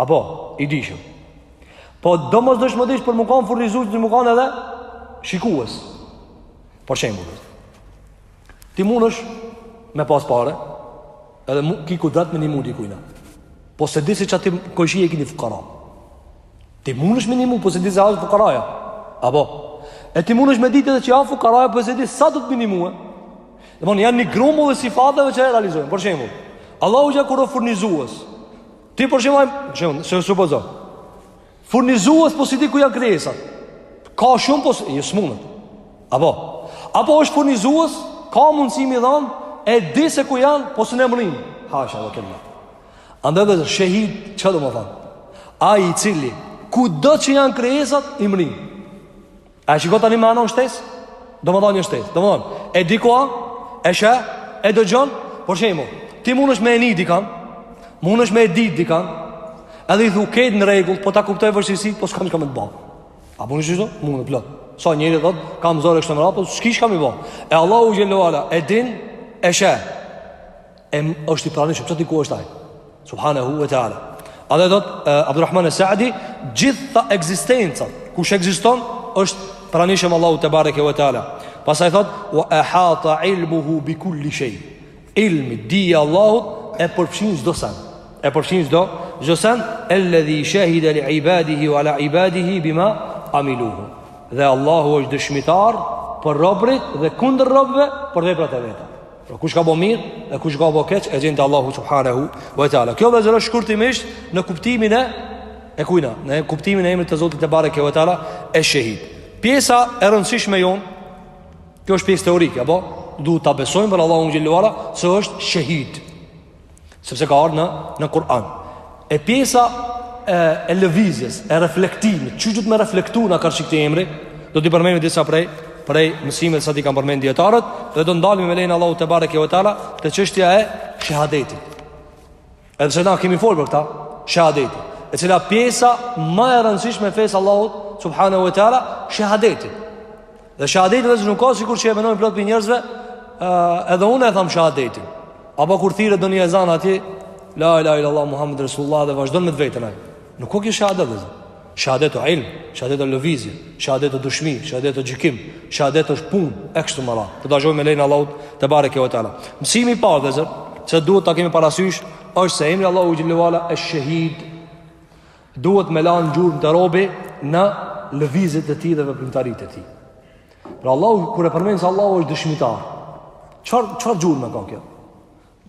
Apo i dishëm. Po domosdoshmërisht për me kon furnizues, me kon edhe shikues. Për shembull, Ti munesh me pas pare, edhe mu, ki ku dasht me nimu dikujna. Po s'e di se që aty kojshie ki ni fukara. Ti munesh me nimu, po s'e di se që a fukaraja. Apo, e ti munesh me ditë edhe që a fukaraja, po s'e di se sa duhet me nimu. Domethon, janë një grumbull i sifateve që e realizojnë. Për shembull, Allahu xhel-le kur o furnizues. Ti për shembull, se e supozon. Furnizues po s'i di ku janë krijesat. Ka shumë po jo s'munet. Apo apo është furnizues, ka mundësi me i dhon, e di se ku janë, po s'i mrin. Hasha ve kel-la. Andaj dhe shahid çfarë domethon? Ai i cili kudo që janë krijesat i mrin. A e shiko tani mananë shtesë? Domethonien shtesë. Domethon, e di ku a, e sheh, e dëgjon, për shembull, ti munesh me e ni dikan, munesh me e dit dikan, edhe i thu krejt në rregull, po ta kuptoj vështirësinë, po s'kam çka me të ba. A bon kështu? Mund e plot. Sa njeri thot, kam zore kështu me radhë, po s'ki çka me i ba. E Allahu xhel-le ve ala, e din, e sheh. E është i pranishëm, aty ku është ai? Subhanehu ve Teala. Edhe thot, Abdurrahman e Saadi, gjitha ekzistencat, kush ekziston, është pranishëm Allahu tebareke ve Teala. Pastaj thot, wa ehata ilmuhu bi kulli shej. Ilmi, dija e Allahut, e përfshin çdo sen. E përfshin çdo, çdo sen, eledhi shahide li ibadihi, wa ala ibadihi, bima amiluhu. Dhe Allahu është dëshmitar, për robrit dhe kundër robve, për veprat e veta. Pra kush ka bo mirë dhe kush ka bo keq e gjen te Allahu subhanahu wa ta'ala. Kjo vëllezër shkurtimisht në kuptimin e e kujna, në kuptimin e emrit të Zotit tebareke wa ta'ala esh-shehid. Pjesa e rëndësishme jonë, kjo është pjesë teorike, apo duhet ta besojmë për Allahun xhel-le ve ala se është shehid. Sepse ka ardhë në, në Kur'an. E pjesa e, e lëvizjes, e reflektimit, që duhet me reflektu na karshi këtij emri, do t'i përmenmi disa prej, prej mësimet cilat i kanë përmend dijetarët, dhe do t'ndalmi me lejen e Allahut tebareke wa ta'ala, te çështja e shehadetit. Edhe pse na kemi folë për këta, shehadetin. E cila pjesa ma e rëndësishme e fesë Allahut, subhanahu wa ta'ala, shehadeti. Dhe shehadeti vëllezër nuk o sikur që e menojnë plot prej njerëzve Edhe unë e tham shehadetin Apo kur thirret edhe një ezan aty La ilahe il-lAllah Muhammed Resulullah dhe vazhdon me të vetën ai Nuk o kjo shehadet vëllezër Shehadet o ilm, shehadet o lëvizje, shehadet o dëshmi, shehadet o gjykim, shehadet osht punë, e kështu me radhë Do t'dëgjojmë me lejen e Allahut tebareke wa ta'ala Mësimi parë vëllezër që duhet të kemi parasysh është se emri i Allahut xhel-le ve ala esh-shehid Duhet me lanë gjurmë te robi në lëvizjet e tij dhe veprimtaritë e tij. Pra Allahu, kur e përmen se Allahu është dëshmitar, çfarë, çfarë gjurme ka kjo?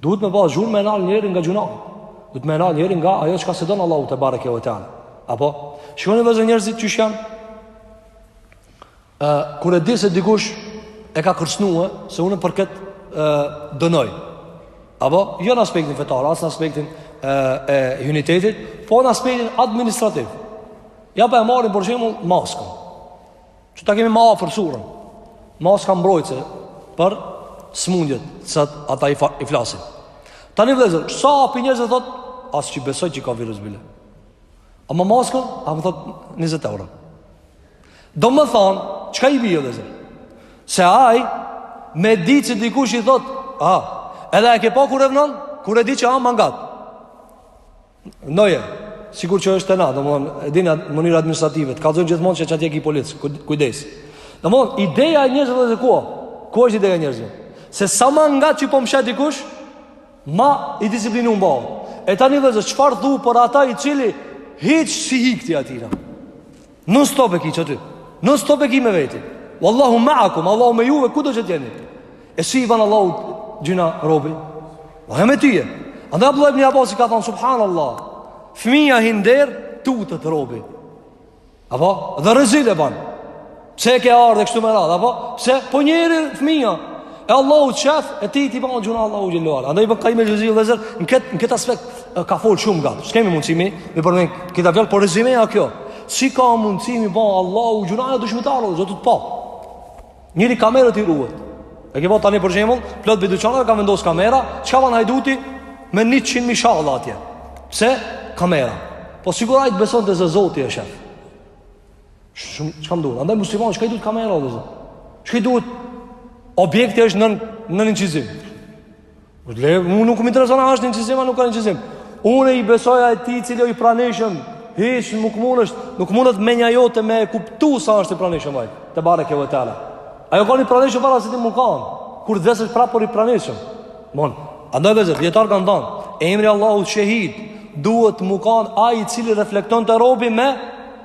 Duhet me pas gjurmë me e nal njerin nga gjynahi. Duhet me e nal njerin nga ajo çka s'e don Allahu tebareke wa ta'ala. Apo, shikoni vëllezër njerëzit qysh janë? Ë kur e di se dikush e ka kërcënu se unë për këtë dënoj. Apo jo në aspektin fetar, as në aspektin e, e unitetit, po në aspektin administrativ. Ja po e marrim për shembull maskën. Që ta kemi ma afër suren. Maska mbrojtëse për smundjet sa ata i, fa, i flasin. Tani vëllazër, sa pi njerëz thot, as që besoj që ka virus bile. Ama maskën, ama thot 20 euro. Domethonë, çka i bje vëllezër? Se ai, me di që dikush i thot, a, edhe e ke pa kur e vënon, kur e di që a ma ngat. Vnoje, sikur që është te na, domethonë, e dini në mënyrë administrative, të kallzojnë gjithmonë qe qatje ki polic, kujdes. Domethonë, ideja e njerëzve vëllezër ku a, ku është ideja e njerëzve? Se sa ma ngat që po më sheh dikush, ma i disiplinum bëhem. E tani vëllezër, çfarë thu për ata i cili, hiç s'i hik ti atina. Non stop e ki qaty Non stop e ki me veti Wallahu meakum Allahu me juve kudo që t'jeni E si i ban Allahu gjynah robi O po, e me tyje Andaj Abdullah ibn Abbas i ka thonë Subhanallah Fëmija hin n'derë tutet robi Apo dhe rezil e ban Pse ke ardhe kështu me radhë Apo Pse po njeri fëmija E Allahu të shef, e ti ti bën gjynah Allahut xhel-le ue ala. Andaj Ibn Kajjim Xhevzije vllezër, në këtë kët aspekt ka folë shumë gjatë. S'kemi mundësi me, me përmend këta fjalë, por rezymeja kjo. Si ka mundësi me bë Allahu gjynah, Allahu dëshmitar, Zoti tu t'pa. Njeri kamerës i ruhet. E ke pa tani për shembull, plot prej dyqaneve ka vendosë kamera, çka bën hajduti me 100 mijë shalla atje. Pse? Kamera. Po sikur ai t'besonte se Zoti e shef. Shumë çka duhet. Andaj muslimani çka i duhet kamera vllezër. Çka i duhet? Objekti është nën nën incizim. Unë le, unë nuk më intereson a është incizim apo nuk ka incizim. Unë i besoj atij i cili i pranishëm, hiç nuk mundesh, nuk mundet menja jote me e kuptu sa është i pranishëm ai. Tebareke ve teala. Ai o kanë i pranishëm para se ti me kanë. Kur të vdes prapë o i pranishëm. Mon, andaj vllezër, dijetarët kanë thënë, emri i Allahut Shehid, duhet me kanë ai i cili reflekton te robi me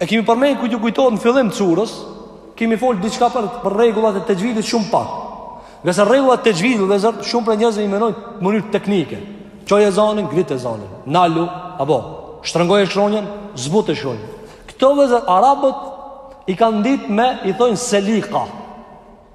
E kemi përmendur kujt ju kujtohet në fillim të surës, kemi fol diçka për për rregullat e texhvidit shumë pak. Ngase rregullat e texhvidit vllezër shumë prej njerëzve i menojnë në mënyrë teknike. Çoje zanin, ngrite zanin. Nalu, apo shtrëngoje shkronjën, zbute shkronjën. Këto vllezër arabët i kanë ditë me, i thonë selika.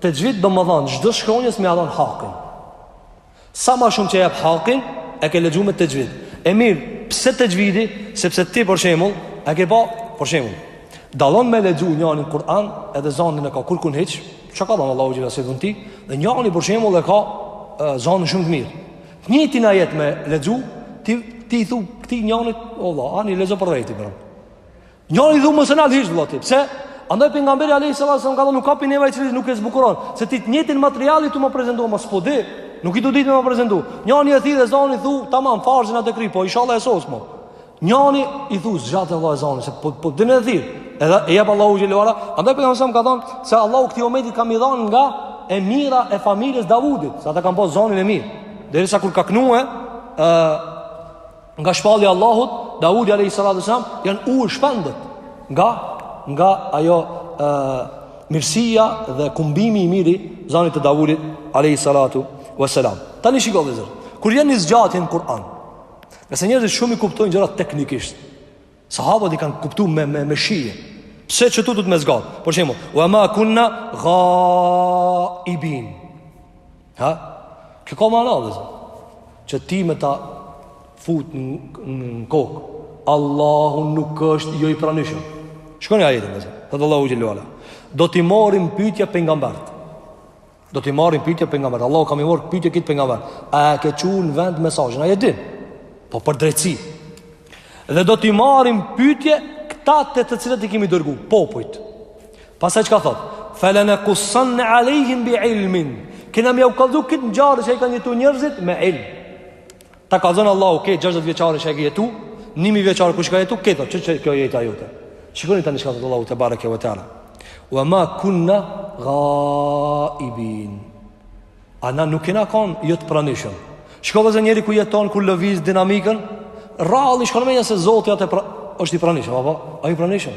Texhvid domethon çdo shkronjës me ia dhon hakin. Sa më shumë që jep hakin, e ke lexuar me texhvid. E mirë, pse texhvidi? Sepse ti për shembull, e ke pa për shembull. Dallon me lexu njëri Kur'an edhe zanin e ka kurkun hiç, çka ka dhënë Allahu xhel-le si dhunti, dhe njëri për shembull e ka zanin shumë të mirë. Njëjtin ajet me lexu, ti ti i thu këtij njërit, o valla, ani lexo për veti bre. Njërit i thu mos e nal hiç vëlla ti Pse? Andaj pejgamberi alejhi salatu selam ka thonë nuk ka prej neve i cili nuk e zbukuron Se ti të njëtin material tu ma prezentu Mo s'po di Nuk je tu ditë me ma prezentu Njëri e thirr ezanin thu Tamam farzin a të kry Po inshallah e sos mo Njërit i thu zgjate ezanin Se po, po din e thirr Edhe e jep Allahu xhel-le ue ala Andaj pejgamberi a.s. ka thonë Se Allahu këtij umeti ka me i dhanë nga E mira e familjes Davudit Sa ta ka pas zanin e mirë Derisa kur ka knue Nga shpallja e Allahut, Davudi alayhi salatu wasalam janë ulë shpendët nga nga ajo ë mirësia dhe kumbimi i mirë i zanit të Davudit alayhi salatu wasalam. Tani shikoni vllezër. Kur janë zgjatjet në Kur'an. Nëse njerëzit shumë i kuptojnë gjërat teknikisht. Sahabët i kanë kuptu me, me, me shije Pse qetu duhet me zgjatë Për shembull Ua ma kunna gaibin Ha? Kë ka ma radhë zë Që ti me ta fut në kokë Allahu nuk është jo i pranishëm Shikoni ajetin vllezër Thotë Allahu xhel-le ue ala Do t'i marrim n'pytje pejgamberët Do t'i marrim pyetje pejgamberët. Allahu ka me marr pyetje kit pejgamber. A e ke çu në vend mesazhin? Ai e din. Po për drejtësi. Dhe do t'i marrim pyetje këta te të cilët i kemi dërgu, popujt. Pasaj çka thot? Fele nekussanne alejhim bi ilmin. Kena me jau kallzu kit ngjarje që e kan jetu njerzit me ilm. Ta kallzon Allahu ke 60 vjeçari që e ke jetu, 1000 vjeçar kush ka jetu, këto, që, që kjo jeta jote. Shikoni tani çka thotë Allahu tebareke ve teala. Wa ma kunna ghaibin. E na nuk jena kon jo të pranishëm. Shiko vllezër, njeri kur jeton kur lëviz dinamikën, rrallë i shkon menja se Zoti atë pra, është i pranishëm apo? Ai i pranishëm.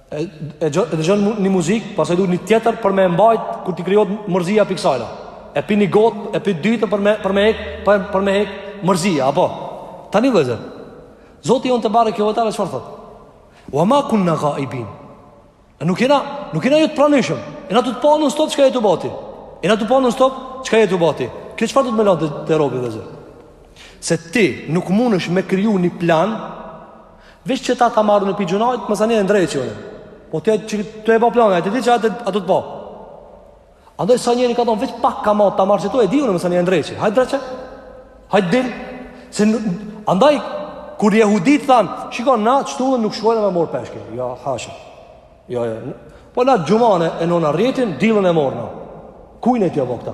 e e dëgjon një muzikë, pastaj duhet një tjetër për me mbajt kur t'i krijohet mërzia piksala. E pi ni gotë, e pi t'dytën për me për me ik, për, për me ik mërzia, apo. Tani vllezër. Zoti jonë tebareke ve teala çfarë thot? Wa ma kunna ghaibin. E nuk jena, nuk jena jo të pranishëm. E na tu të pa nonstop çka je tu ba ti. E na tu pa nonstop çka je tu ba ti. Kjo çfarë duhet me lan te, te robi vllezër? Se ti nuk mundesh me kriju një plan Veç që ta ta marr une pi gjynahit, masanej e ndreqi unë. Po ti je tu ba plane, a të di që atë të të po. Andaj sa njeri ka thonë, veç pak ka marrë ta marrë që tu e di unë, masanej e ndreqi. Hajt ndreqe, hajt din. Se në, andaj, kur jehudit thanë, shiko, na t'shtunën nuk shkojna me marr peshk. Jo, hasha. Jo, jo. Po na xhumanë e vnojna rrjetën, t'diellën e marrna. Kujna je t'ja bo këta.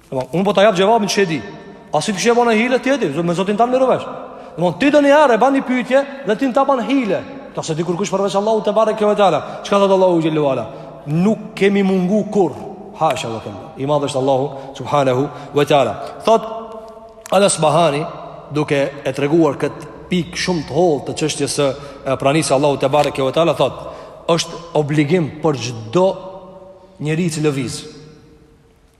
Domthon, unë po ta jap xhevapin që e di. A si të kishe bënë hile ti e di, me Zotin tonë mirë vesh. Domthon, ti do një herë e ban ni pyetje dhe ti ta bën hile. Ka s'e di kurkush përveç Allahut tebareke ve teala. Çka thot Allahu xhel-le ve ala? Nuk kemi mungu kurrë. Hasha wa kallah. I madh është Allahu subhanahu wa taala. Thot Al-Asbahani duke e treguar kët pikë shumë të hollë të çështjes së pranisë Allahut tebareke ve teala thot është obligim për çdo njeri që lëviz.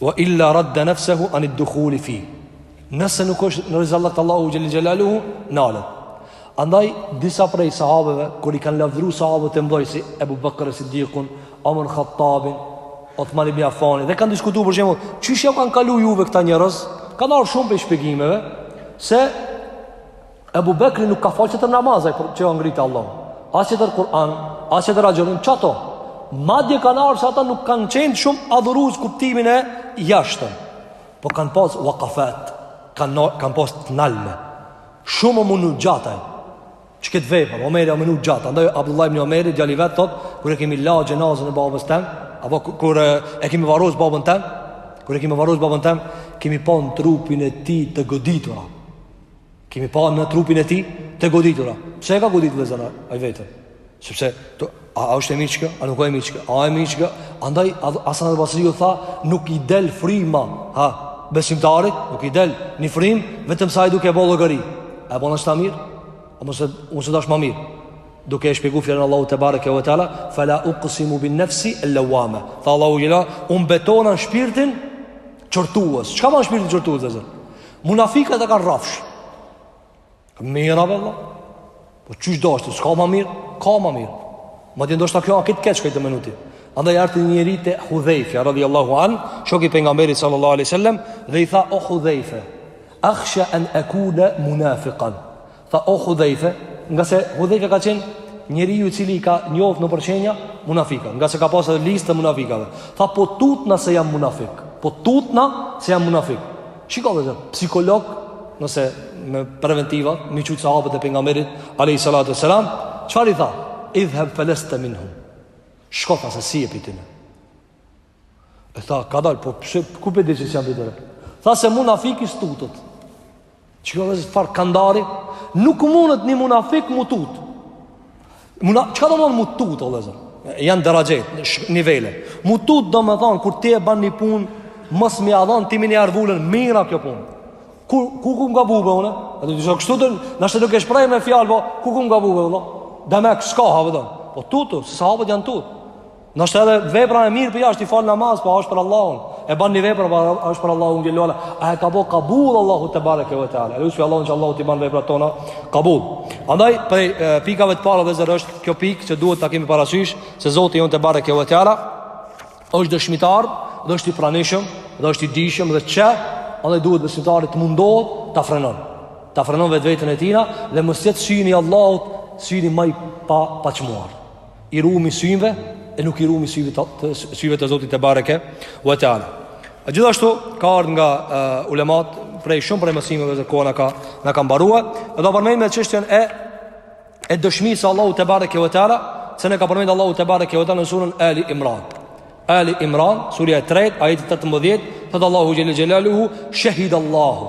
Wa illa radda nafsahu an ad-dukhul fi. Nëse nuk është në rizallëk t'Allahut xhel-le xhelaluhu nalet. Andaj disa prej sahabeve kur i kanë lavdëruar sahabët e mdhoj si Abu Bakr as-Siddiqun, Omar Khattabin, Uthman ibn Affan, dhe kanë diskutuar për shembull, qysh jau kanë kalu juve këta njerëz? Kanë ardh shumë prej shpjegimeve se Ebu Bekri nuk ka falë tjetër namaz për që ngritë Allah. As tjetër Kur'an, as tjetër agjërim, që ato? Madje kanë ardh që ata nuk kanë qenë shumë adhurues n'kuptimin e jashtëm. Po kanë pas wakafat, kanë, kanë pas të nalme. Shumë o menu gjatë. Që këtë vepër, Omeri o menu gjatë. Ndaj, Abdullah ibn Omeri, djali vetë, thot, kur e kemi la xhenazen e babës tem, apo kur e kemi varros babën tem, kur e kemi varros babën tem, kemi pa në trupin e tij të goditura. Kemi pa në trupin e tij të goditura. Pse e ka godit vllezër ai veten? Sepse, tha, a, a është e miqëka? A nuk e miqëka? A e miqëka? Andaj, Hasan el Basriu tha, nuk i del frima, ha, besimtarit, nuk i del një frim, vetëm se ai duke bo llogari. A e bona qeta mirë? A mos, mos është dash ma mirë? Duke e shpjegu fjalën e Allahut tebareke ve teala, fela uksimu bin nefsil levvame. Tha Allahu xhel-le, unë betohna n'shpirtin Qortues, çka domethanë shpirti qortues vllezër? Munafikat e kanë rrafsh Mirë a vlla Po qysh do është, s'ka ma mirë? Ka ma mirë Madje ndoshta kjo a krejt keq këtë minutë Andaj erdhi njëri te Hudhejfja radijallahu anh, shoki i Pejgamberit sallallahu alejhi ve sel-lem Dhe i tha o Hudhejfe Ahsha en ekune munafikan Tha o Hudhejfe, ngase Hudhejfe ka qenë njeriu i cili i ka njoftë nëpër shenja munafikat, ngase ka pasë edhe listë të munafikave. Tha po tutna se jam munafik, po tutna se jam munafik. Shiko vllezër, psikolog, nëse me preventiva, mi qëtë sahabët e Pejgamberit, alejhis salatu ves selam, çfarë i tha? Idhheb feleste minhum. Shko tha se s'je prej tyne. I tha, kadalë, po qysh, ku po e di që s'jam prej tyre? Tha se munafiki s'tutet. Çka vllezër farë kandari? Nuk mundet një munafik m'u tutë. Muna, çka domethanë m'u tutë, o vllezër? Janë derexhe, nivele. M'u tutë domethonë, kur ti e ban një punë, mos me ia dhanë ti menjëherë vulën, mirë a kjo punë. Ku, ku, kom gabu be, une? E të të kështu të, ndoshta nuk e shpreh me fjalë, po, ku kom gabu be, une? Dhe me këska, ha, vëdojnë. Po tutë, sahabët janë tutë. Ndoshta edhe vepra e mirë prej jashtit fal namaz, po a është për Allahun. E ban një vepër, po a është për Allahun xhel-le ve ala. A e ka bo kabul Allahu tebareke ve teala. E lusim Allahun që Allahu t'i ban veprat tona kabul. Andaj, prej pikave të para vllezër është kjo pikë që duhet ta kemi parasysh, se Zoti jonë tebareke ve teala, është dëshmitar, dhe është i pranishëm, dhe është i dijshëm, dhe që, andaj duhet dëshmitarit të mundohet ta frenon. Ta frenon vetveten e tina, dhe mos t'jetë syni i Allahut, syni ma i pa, paçmuar. i ruhemi syve e nuk i ruhemi syve të Zotit tebareke ve teala A gjithashtu ka ardh nga uh, ulemat prej shumë prej mësimeve se koha na ka mbaruar, do ta përmend me çështjen e e dëshmisë së Allahut tebareke ve teala, se ne ka përmend Allahu tebareke ve teala në surën Ali Imran. Ali Imran, surja e 3, ajeti 18, thotë Allahu xhel-le xhelaluhu, shahida Allahu.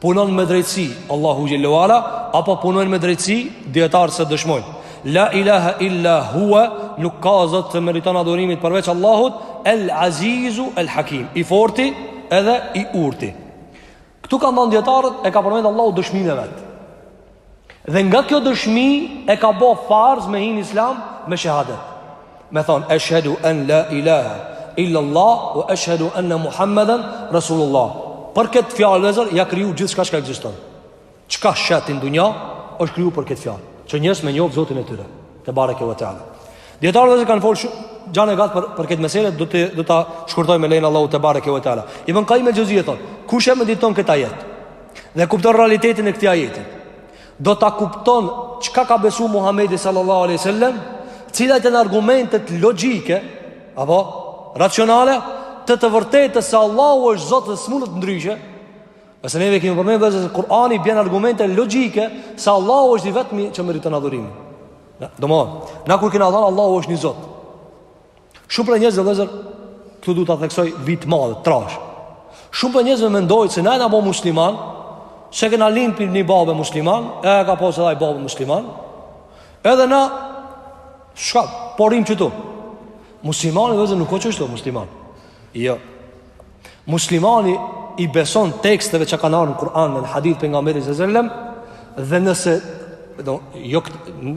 punon me drejtësi Allahu xhel-le ve ala apo punojnë me drejtësi dijetarët që dëshmojnë la ilaha illa huwa nuk ka zot që meriton adhurimin përveç Allahut el azizu el hakim i forti edhe i urti këtu kanë thanë dijetarët e ka përmend Allahu dëshminë e vet Dhe nga kjo dëshmi e ka bo farz me hin islam me shehadet. Me thonë, eshhedu en la ilaha, illa Allah, ue eshhedu enne Muhammeden, Rasulullah. Për këtë fjalë, vllezër, jan kriju gjithçka çka ekziston. Çka sheh ti n'dunja, është kriju për këtë fjalë. Që njerëzit me njoft zotin e tyre. Tebareke ve teala. Dijetarët vllezër kanë fol shumë, gjanë e gjatë për, për këtë mesele, do të, do të shkurtoj me lejen e Allahut tebareke ve teala. Ibn Kajim el-Xhevzije thotë, kush e mediton këtë ajet Dhe e kupton realitetin e këtij ajeti, do ta kupton çka ka besu Muhamedi sallallahu alaihi wasallam, cilat janë argumentet logjike apo racionale të të vërtetës se Allahu është Zot dhe s'munet ndryshe. Nëse neve kemi përmendur se Kur'ani bjen argumente logjike se Allahu është i vetmi që meriton adhurimin. Domthon, na kur kena thanë Allahu është një Zot. Shumë prej njerëzve vllezër, këtu duhet ta theksoj vi t'madhe, trash. Shumë prej njerëzve mendojnë se na jena bo musliman, se kena lind prej një babe musliman, e ka pas edhe ai babë musliman, edhe na, s'ka, po rrim qëtu. Muslimani vllezër nuk o qështu, musliman. Jo. Muslimani i beson teksteve që kanë ardh në Kur'an dhe në hadith të Pejgamberit alejhi selam dhe nëse do, jo,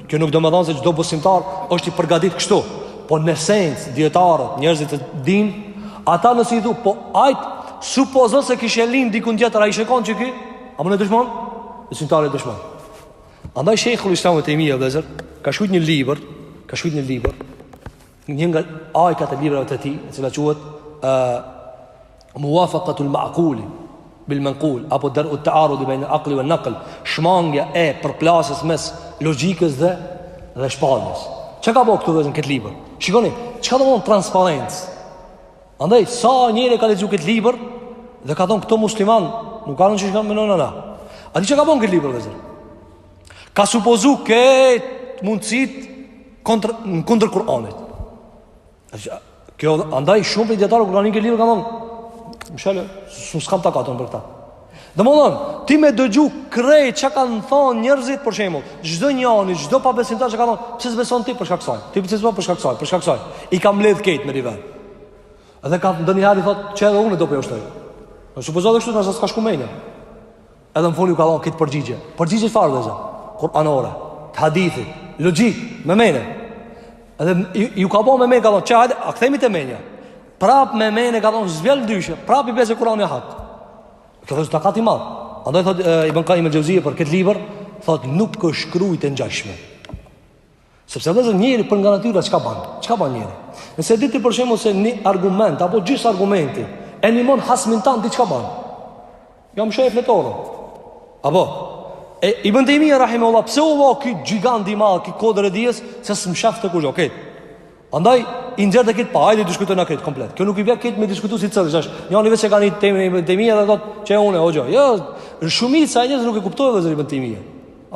kjo nuk domethanë se çdo besimtar është i përgatit kështu po në sens, dijetarët, njerëzit që dinë ata nëse i du po ai supozon se kishe lind dikun tjetër ai shikon që ki a më në dëshmon, besimtari dëshmon Andaj Shejhul Islam Ibn Tejmije vllezër ka shkrujt një libër ka shkrujt një libër Një nga ajkat e librave të tij, e cila quhet ë Muwafaqatul Ma'qul bil Manqul apo dar ut ta'arud bain al-aql wa al-naql, shmangja e përplasjes mes logjikës dhe dhe shpalljes. Çka ka bo këtu vllezër n'këtë libër? Shikoni, çka domethonë transparencë? Andaj sa njeri ka lexu këtë libër dhe ka thonë këto musliman nuk kanë çka më nëna. A di çka ka bo n'këtë libër vllezër? Ka supozu krejt mundësit kontr, në kundër Kur'anit. Kjo, andaj shumë prej dijetarëve, kur kanë ni kët libër, kanë thonë, mashallah, se s'kam takatin për këta. Domethonë, ti me dëgju krejt çka kanë thonë njerëzit, për shembull, çdo njani, çdo pabesimtar çka ka thonë, pse s'beson ti për shkak t'kësaj, ti pse s'beson për shkak t'kësaj, për shkak t'kësaj, i ka mbledh krejt me rive. Dhe ka ndonjëherë i thotë, që edhe unë do po ja shtoj. Po supozoj edhe kështu, nëse s't'ka shku menja. Edhe në fund ju ka dhënë këtë përgjigje. Përgjigje çfarë, vllezër? Kur'anore, të hadithit, logjike, me mene. Edhe ju ka bo me mene ka thonë, "Hajt, a kthehemi te menja?" Prap me mene ka thonë, "S'vjen mëdyshje, prap i bjen se Kur'ani hak." Kjo është takat i madh. Andaj thotë Ibn Qayyim al-Jawziyya për këtë libër, thotë nuk është shkrujt e ngjashme. Sepse vëllezër njeri për nga natyra çka ban? Çka ban njeri? Nëse di ti për shembull se një argument apo gjysë argumenti e nimon hasmin tan ti çka ban? Ja mshef fletore. Apo e Ibn Tejmije rahimullah pse u bo ky gjigant i madh ky kodër e dijes se s'mshefte kurgjo. Okej. Andaj i nxjerrte krejt, pa hajde i diskutojmë na krejt komplet. Kjo nuk i vjen krejt me i diskutu si çfarë është. Njani veç që kanë Ibn Tejmije edhe thotë që unë hoxha. Jo, shumica e njerëzve nuk e kuptojnë vëllezër Ibn Tejmije.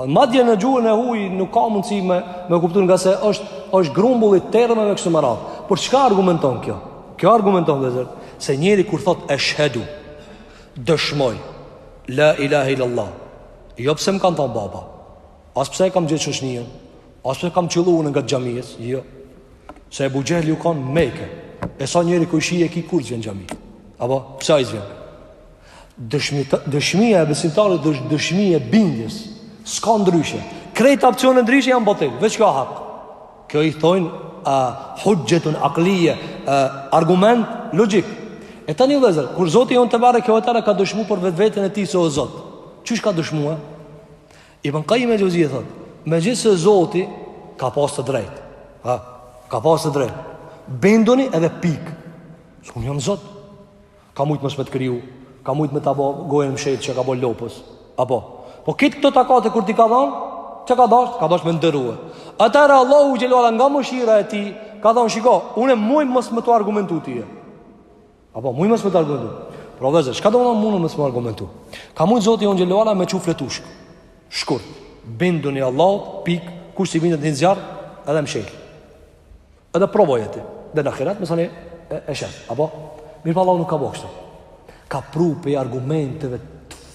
Madje në gjuhën e huaj nuk ka mundësi me me kuptu ngase është është grumbull i termeve kështu me radhë. Por çka argumenton kjo? Kjo argumenton vëllezër se njeri kur thot eshhedu dëshmoj la ilahe illallah. Jo pse më ka thonë baba. As pse e kam gjithë qëshnijën As pse kam qëllu unë ngat xhamisë Jo Se Ebu Xhehli u konë n'Meke E sa njeri kojshi e ki kurrë s'vjen n'xhami Apo pse ai s'vjen Dëshmia e besimtarit është dëshmia e bindjes S'ka ndryshe Krejt opcionet ndryshe janë batil Veç kjo hak Kjo i thojnë uh, Huxhxhetun aklije uh, Argument logjik E tani vëllezër Kur Zoti jonë tebareke ve teala ka dëshmu për vetveten e tij se o Zot Qysh ka dëshmu e Ibn Qayyim el Xhevzije thot, megjithëse Zoti ka pas të drejtë, ha, ka pas të drejtë. Binduni edhe pikë. Unë jam Zot. Ka mujt mos me të kriju, ka mujt me ta bo gojën mshel ça ka bo lopës. Apo, po krejt këto takate kur t'i ka dhan, çka ka dasht, ka dasht me t'nderu. Atëherë Allahu xhelaluhu nga mëshira e tij ka than shiko, unë muj mos me t'u argumentu ty. Apo muj mos me t' argumentu. Pra vëllezër, çka do të thotë muj mos me argumentu. Ka mujt Zoti jonë xhelala me çu fletushkë. Shkurt. Binduni Allahut, pikë, kush s'i bindet në zjarr, edhe mshele. Edhe provoje ti. Dhe në ahiret masani e, e shef. Apo mirëpo Allahu nuk ka bo kështu. Ka pru prej argumenteve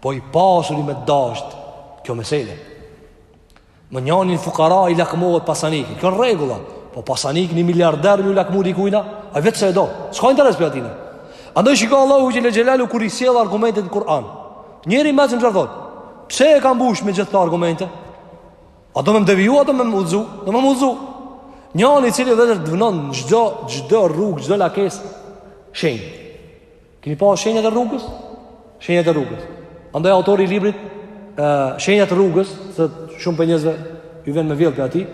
Po i pasuri me dasht Kjo mesele Me njanin fukara i lakmohet pasanikit Kjo rregulla Po pasaniki miliarder n'ju lakmu dikujna A veç se e do S'ka interes prej atina Andoj shiko Allahu xhele xhelaluhu kur i sjell argumentet në Kur'an Njeri mençëm ça thot Pse e ka mbush me gjithë këto argumente A do me më deviju a do me më udhzu Do me më udhzu Njani i cili dhe dhe t'vnon Çdo, çdo rrugë, çdo lakesë Shenjë Keni pa shenjat e rrugës? Shenjat e rrugës. Andaj autori i librit e, Shenjat e rrugës, se shumë prej njerëzve ju vjen me vjellë prej atij,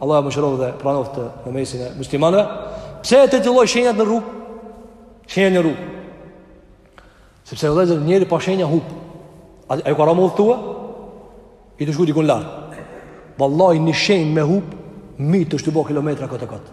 Allahu e mëshiroftë dhe pranoftë në mesin e muslimanëve, pse e titulloi shenjat në rrugë? Shenjat në rrugë. Sepse vëllezër njeri pa shenja hup. A, a ju ka ra me udhëtu? E tu shku dikun lartë. Vallaj një shenjë me hupë, mi të shtu bo kilometra kot e kot.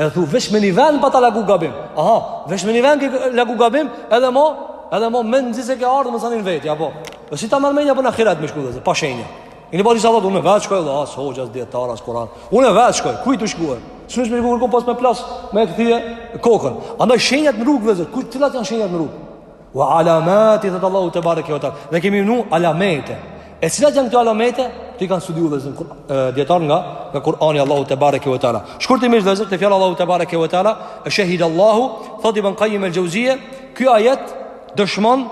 E thu veç me një vend pata laku gabim. Aha, veç me një vend ke laku gabim, edhe mo, edhe mo mend se ke ardhur më sa në vetë, apo. Po si ta marr mendja për në ahiret me shkuar pa shenja. Janë bo disa thot unë vetë shkoj dhe as hoxha as dietar as kuran. Unë vetë shkoj, ku je tu shku? S'un me shku kërkun pos me plas, me kthye kokën. Andaj shenjat në rrugë vëllezër, cilat janë shenjat në rrugë? Wa alamati thotë Allahu tebareke ve teala. Ne kemi vënë alamete. E cilat janë këto alamete? Këto i kanë studiuar vëllezër dietarët nga nga Kur'ani i Allahut tebareke ve teala. Shkurtimisht vëllezër te fjala e Allahut tebareke ve teala, shahid Allahu, thotë Ibn Qayyim al-Jauziyje, ky ajet dëshmon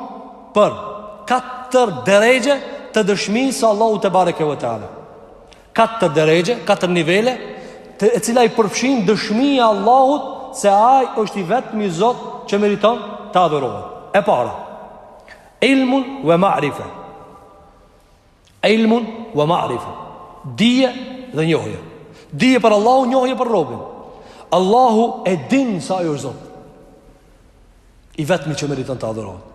për katër derexhe të dëshmisë së Allahut tebareke ve teala. katër derexhe, katër nivele, të e cila i përfshin dëshmia e Allahut se ai është i vetmi Zot që meriton të adhurohet. E para, ilmun wa ma'rifa. Ilmun wa ma'rifa. Dije dhe njohje. Dije për Allahun, njohje për robin. Allahu e din se ai është Zot. I vetmi që meriton të adhurohet.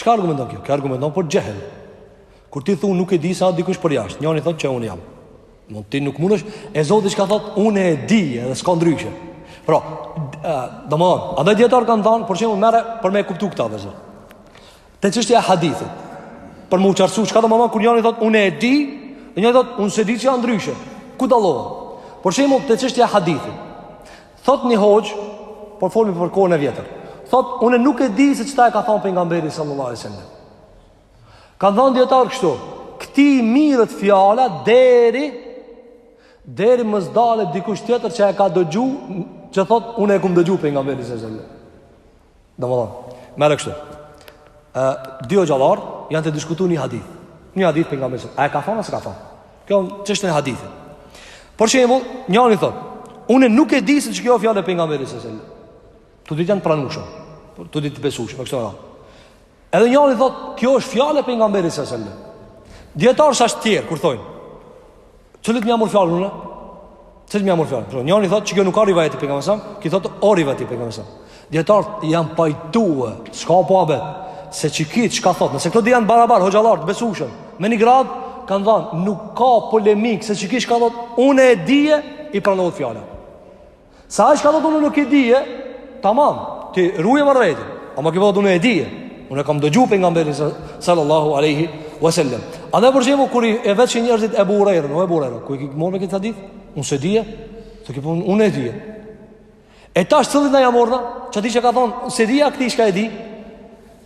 Çka argumenton kjo? Kjo argumenton për xhehl. Kur ti thu nuk e di se dikush përjashta, njëri thotë që unë jam. Mund ti nuk mundesh, e Zoti çka thot, unë e di, edhe s'ka ndryshe. Pra, domthon, a do dietar kan thon, për shembull merre për me kuptu këtë vëllezër. Te çështja e hadithit. Për me u qartësu, çka domethon kur njëri thot, unë e di, dhe njëri thot, unë s'e di që ka ndryshe. Ku dallohen? Për shembull te çështja e hadithit. Thot një hoxhë, po folmi për kohën e vjetër. Thot, unë nuk e di se qëta e ka thënë pejgamberi sallallahu alajhi wasallam. Kanë thënë dietarët kështu, këtij i mirret fjala deri deri mos dalë dikush tjetër që e ka dëgju, që thot unë e kum dëgju pejgamberin sallallahu alajhi wasallam. Domethonë, merre kështu. Dy hoxhallarë janë tu diskutu një hadith. Një hadith i pejgamberit sa. A e ka thonë, a s'e ka thonë? Kjo në çështjen e hadithit. Për shembull, njani thotë, une nuk e di se që kjo fjalë e pejgamberit sa. Të dytë janë të pranushëm. Të dytë të besushëm. Në kështë në Edhe njëri thot, kjo është fjalë e pejgamberit sa selam. Dietar sa të tjerë kur thonë. Cilit me ja marr fjalën unë? Cilit me ja marr fjalën? Thonë, njëri thot që kjo nuk o rivajet i pejgamberit sa, ki thot o rivajet i pejgamberit sa. Dietarët janë pajtuë, s'ka muhabet. Se qiki çka thot, nëse këto dy janë barabar hoxhallar të besueshëm, me një grad kanë thënë nuk ka polemikë se qiki çka thot, unë e di e i pranohet fjala. Se ai çka thotë unë nuk e di, e? Tamam, ti ruje më rrejtë. Ama ky po thotë unë e di, e? Unë e kam dëgju pejgamberin sallallahu aleyhi wasallam. Andaj për shembull, kur e vetën njerëzit Ebu Hurejrën, o Ebu Hurejra, ku e ke marrë këtë hadith, unë s'e di, e? Të kipë unë, unë e di, e? E tash cilit me ja marr na, qëtij që ka thonë, s'e di, a këtij çka e di?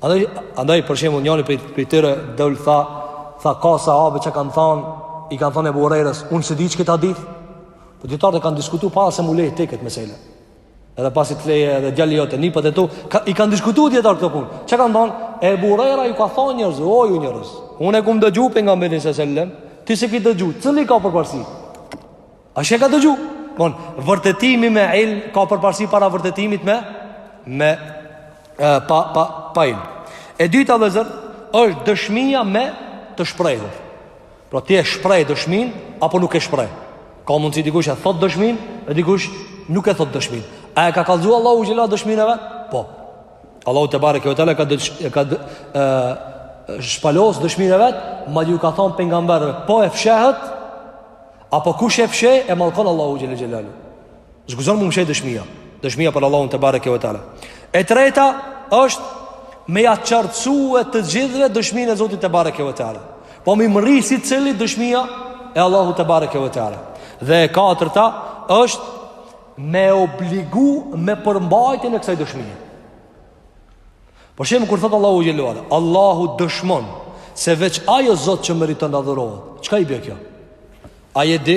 Andaj, andaj për shembull, njëri prej, prej tyre dul tha, tha ka sahabe që kanë thonë, i kanë thonë Ebu Hurejrës, unë s'e di qëtë hadith, Po dijetarët kanë diskutu para se mu le ti këtë mesele. Edhe pasi të le edhe djali jote nipët e tu, ka, i kanë diskutu dijetarët këtë punë. Çka kanë thonë? Ebu Hurejra ju ka thonë njerëz, o ju njerëz. Unë e kum dëgju pejgamberin alejhi selam, ti se ke dëgju, cili ka përparësi? Ai që e ka dëgju? Domethonë, vërtetimi me ilm ka përparësi para vërtetimit me me e, pa pa pa ilm. E dyta vllezër është dëshmia me të shprehur. Pra ti e shpreh dëshmin apo nuk e shpreh? Ka mundësi dikush e thot dëshmin e dikush nuk e thot dëshmin. A e ka kallzu Allahu xhele dëshmin e vet? Po. Allahu tebareke ve teala ka dësh, ka dë, e, shpalos dëshmin e vet, madje u ka thon pejgamberëve, po e fshehët apo kush e fsheh e mallkon Allahu xhele xhelaluhu. S'guxon me u mshef dëshmia Dëshmia për Allahun tebareke ve teala E treta është Me ja qartësue të gjithve dëshmin e Zotit tebareke ve teala Po i mbrri secilit dëshmia E Allahut tebareke ve teala Dhe e katërta është Me obligu me përmbajtjen e kësaj dëshmie Për shembull kur thotë Allahu xhele xhelaluhu Allahu dëshmon Se veç ai o Zot që meriton të adhurohet Çka i bje kjo? A je di?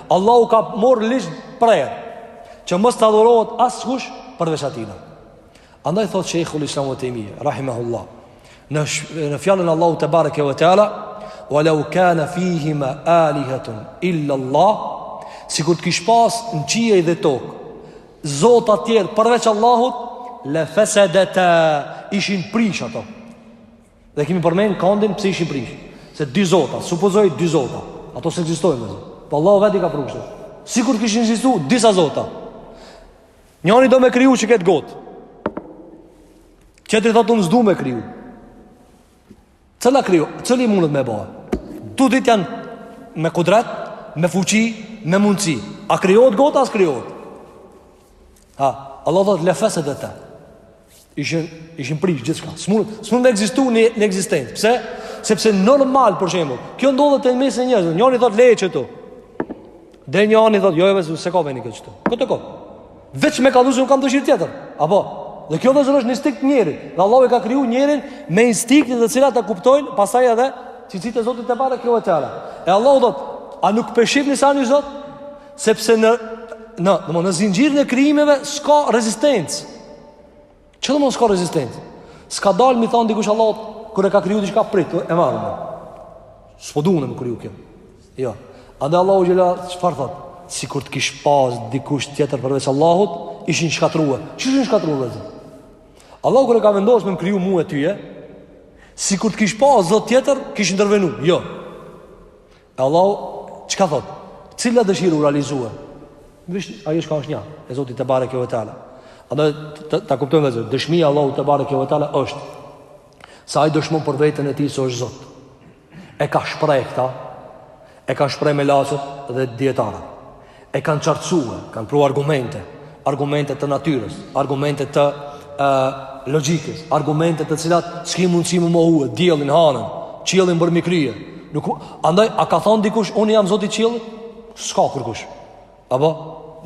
Allahu ka marrë ligj prerë, që mos të adhurohet askush përveç atina. Andaj thotë shejhul islam Ibn Tejmije, rahimahullah, në, në fjalën Allahut tebareke ve teala, wa lau kana fihima alihatun illa Allah, sikur të kish pas në qiej dhe tokë, zota tjerë përveç Allahut, le fesedeta ishin prish ato. Dhe kemi përmend kaiden pse ishin prish. Se dy zota, supozoj dy zota. Ato s'ekzistojnë. Po Allahu vetë i ka prurë kështu. Sikur kishin ekzistu disa zota. Njani do me kriju qët gotë. Tjetri thotë unë s'du me kriju. Cili e krijon? Cili mundet me e ba? Të dy janë me kudret, me fuqi, me mundësi. A krijohet gota, a s'krijohet? Ha, Allahu thotë le fesedeta. Ishin ishin prish gjithçka. S'mund ekzistu në në ekzistencë. Pse? Sepse normal për shembull, kjo ndodh edhe në mes të njerëzve. Njëni thot leje qetu. Dhe njëni thot jo, jo, s'e ka vendin qetu. Ku të ka? Veç me kallxu unë kam dëshirë tjetër. Apo Dhe kjo vllezër është instinkt i njerit Dhe Allah e ka kriju njerin me instinkt të cilat e kuptojnë Pastaj edhe qeniet e Zotit tebareke ve teala Allahu thot A nuk pëshim një sa një Zot? Sepse në në, domthonë në zinxhirin e krijimeve s'ka rezistencë. Çka domthonë s'ka rezistencë. S'ka dal mi thon dikush Allahut kur e ka kriju diçka prit, e more. S'po don me u kriju kjo. Jo. Andaj Allahu xhele çfarë thot? Sikur të kish pas dikush tjetër përveç Allahut, ishin shkatrue. Qysh ishin shkatrue vetë? Allahu kur e ka vendos me më kriju mua e tyje, sikur të kish pas zot tjetër, kish intervenu. Jo. E Allahu çka thot? Cila dëshirë u realizua? Veç ajo çka është nga ana e Zotit tebareke ve teala. Andaj ta kuptojmë vllezër, dëshmia e Allahut tebareke ve teala është se ai dëshmon për veten e tij se është Zot. E ka shpreh këta, e ka shpreh melaqet dhe dietarët. E kanë qartësue, kanë pru argumente, argumente të natyrës, argumente të e, logikës, argumente të cilat s'ki mundësi me mohue, diellin, hanën, qiellin bën me krijue. Andaj, a ka thonë dikush, unë jam zoti i qiellit? S'ka kurkush. Apo,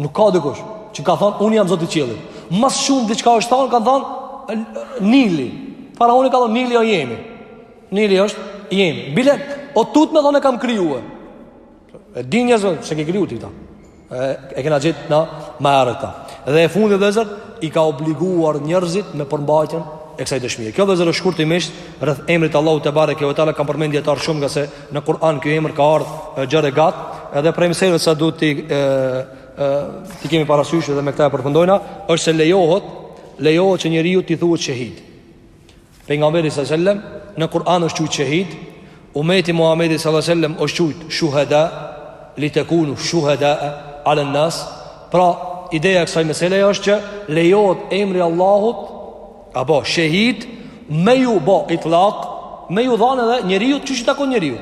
nuk ka dikush që ka thonë, unë jam zoti i qiellit. Ma s' shumë diçka është thonë, kanë thonë, Nili. Faraoni ka thonë, Nili o i jemi. Nili është i jemi. Bile, o tut me thonë e kam krijue. E dinë njerzt se s'e ke kriju ti ta. E, e kena gjet na marak ta. Dhe e fundit vllezër, i ka obliguar njërzit me përmbajtjen e kësaj dëshmie. Kjo vllezër është shkurtimisht rreth emrit Allahut tebareke ve teala kanë përmend dijetarët shumë, ngase në Kur'an ky emër ka ardhë gjanë e gatë, edhe prej mësimeve sa duhet t'i kemi parasysh dhe me këta e përfundojna, është se lejohet, lejohet që njeriut t'i thuhet shehid. Pejgamberi sallallahu alaihi wasallam në Kur'an është qujt shehid, ummeti i Muhamedit sallallahu alaihi wasallam është qujt shuhada, li tekunu shuhada ala nas. Pra, ideja e kësaj mesele është që lejohet emri i Allahut apo shehid me ju bo itlaq, me ju dhanë edhe njeriut qysh i takon njeriut.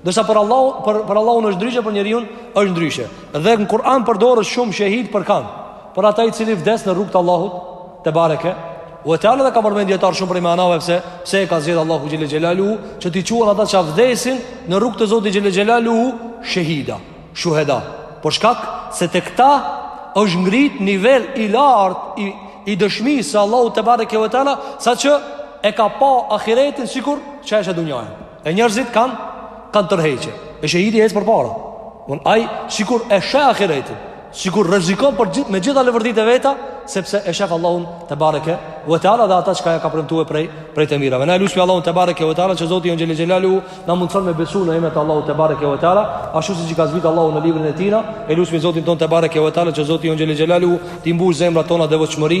Ndërsa për Allahu, për për Allahun është ndryshe, për njeriun është ndryshe. Dhe në Kur'an përdoret shumë shehid për kan. Për ata i cili vdes në rrugt të Allahut tebareke ve teala dhe kanë përmend dijetarët shumë prej manave pse pse e ka zgjedh Allahu xhele xhelaluhu që t'i quan ata që vdesin në rrugt të Zotit xhele xhelaluhu shehida, shuhada. Për shkak se te këta është ngrit nivel i lartë i i dëshmisë së Allahut tebareke ve teala saqë e ka pa ahiretin sikur që e sheh dunjanë. E njerëzit kanë kanë tërheqje. E shehidi ec përpara. Ai sikur e sheh ahiretin, sikur rrezikon për gjithë me gjitha leverditë e veta, sepse e shef Allahun tebareke ve teala dhe ata çka ja ka premtuar prej prej të mirave. Na e lusmi Allahun tebareke ve teala që Zoti jon xhele xhelaluhu na mundson me besu në emrat e Allahut tebareke ve teala, ashtu siç i ka zbrit Allahu në librin e tina. E lusmi Zotin ton tebareke ve teala që Zoti jon xhele xhelaluhu t'i mbush zemrat tona devotshmëri,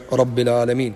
Rabbil Alamin.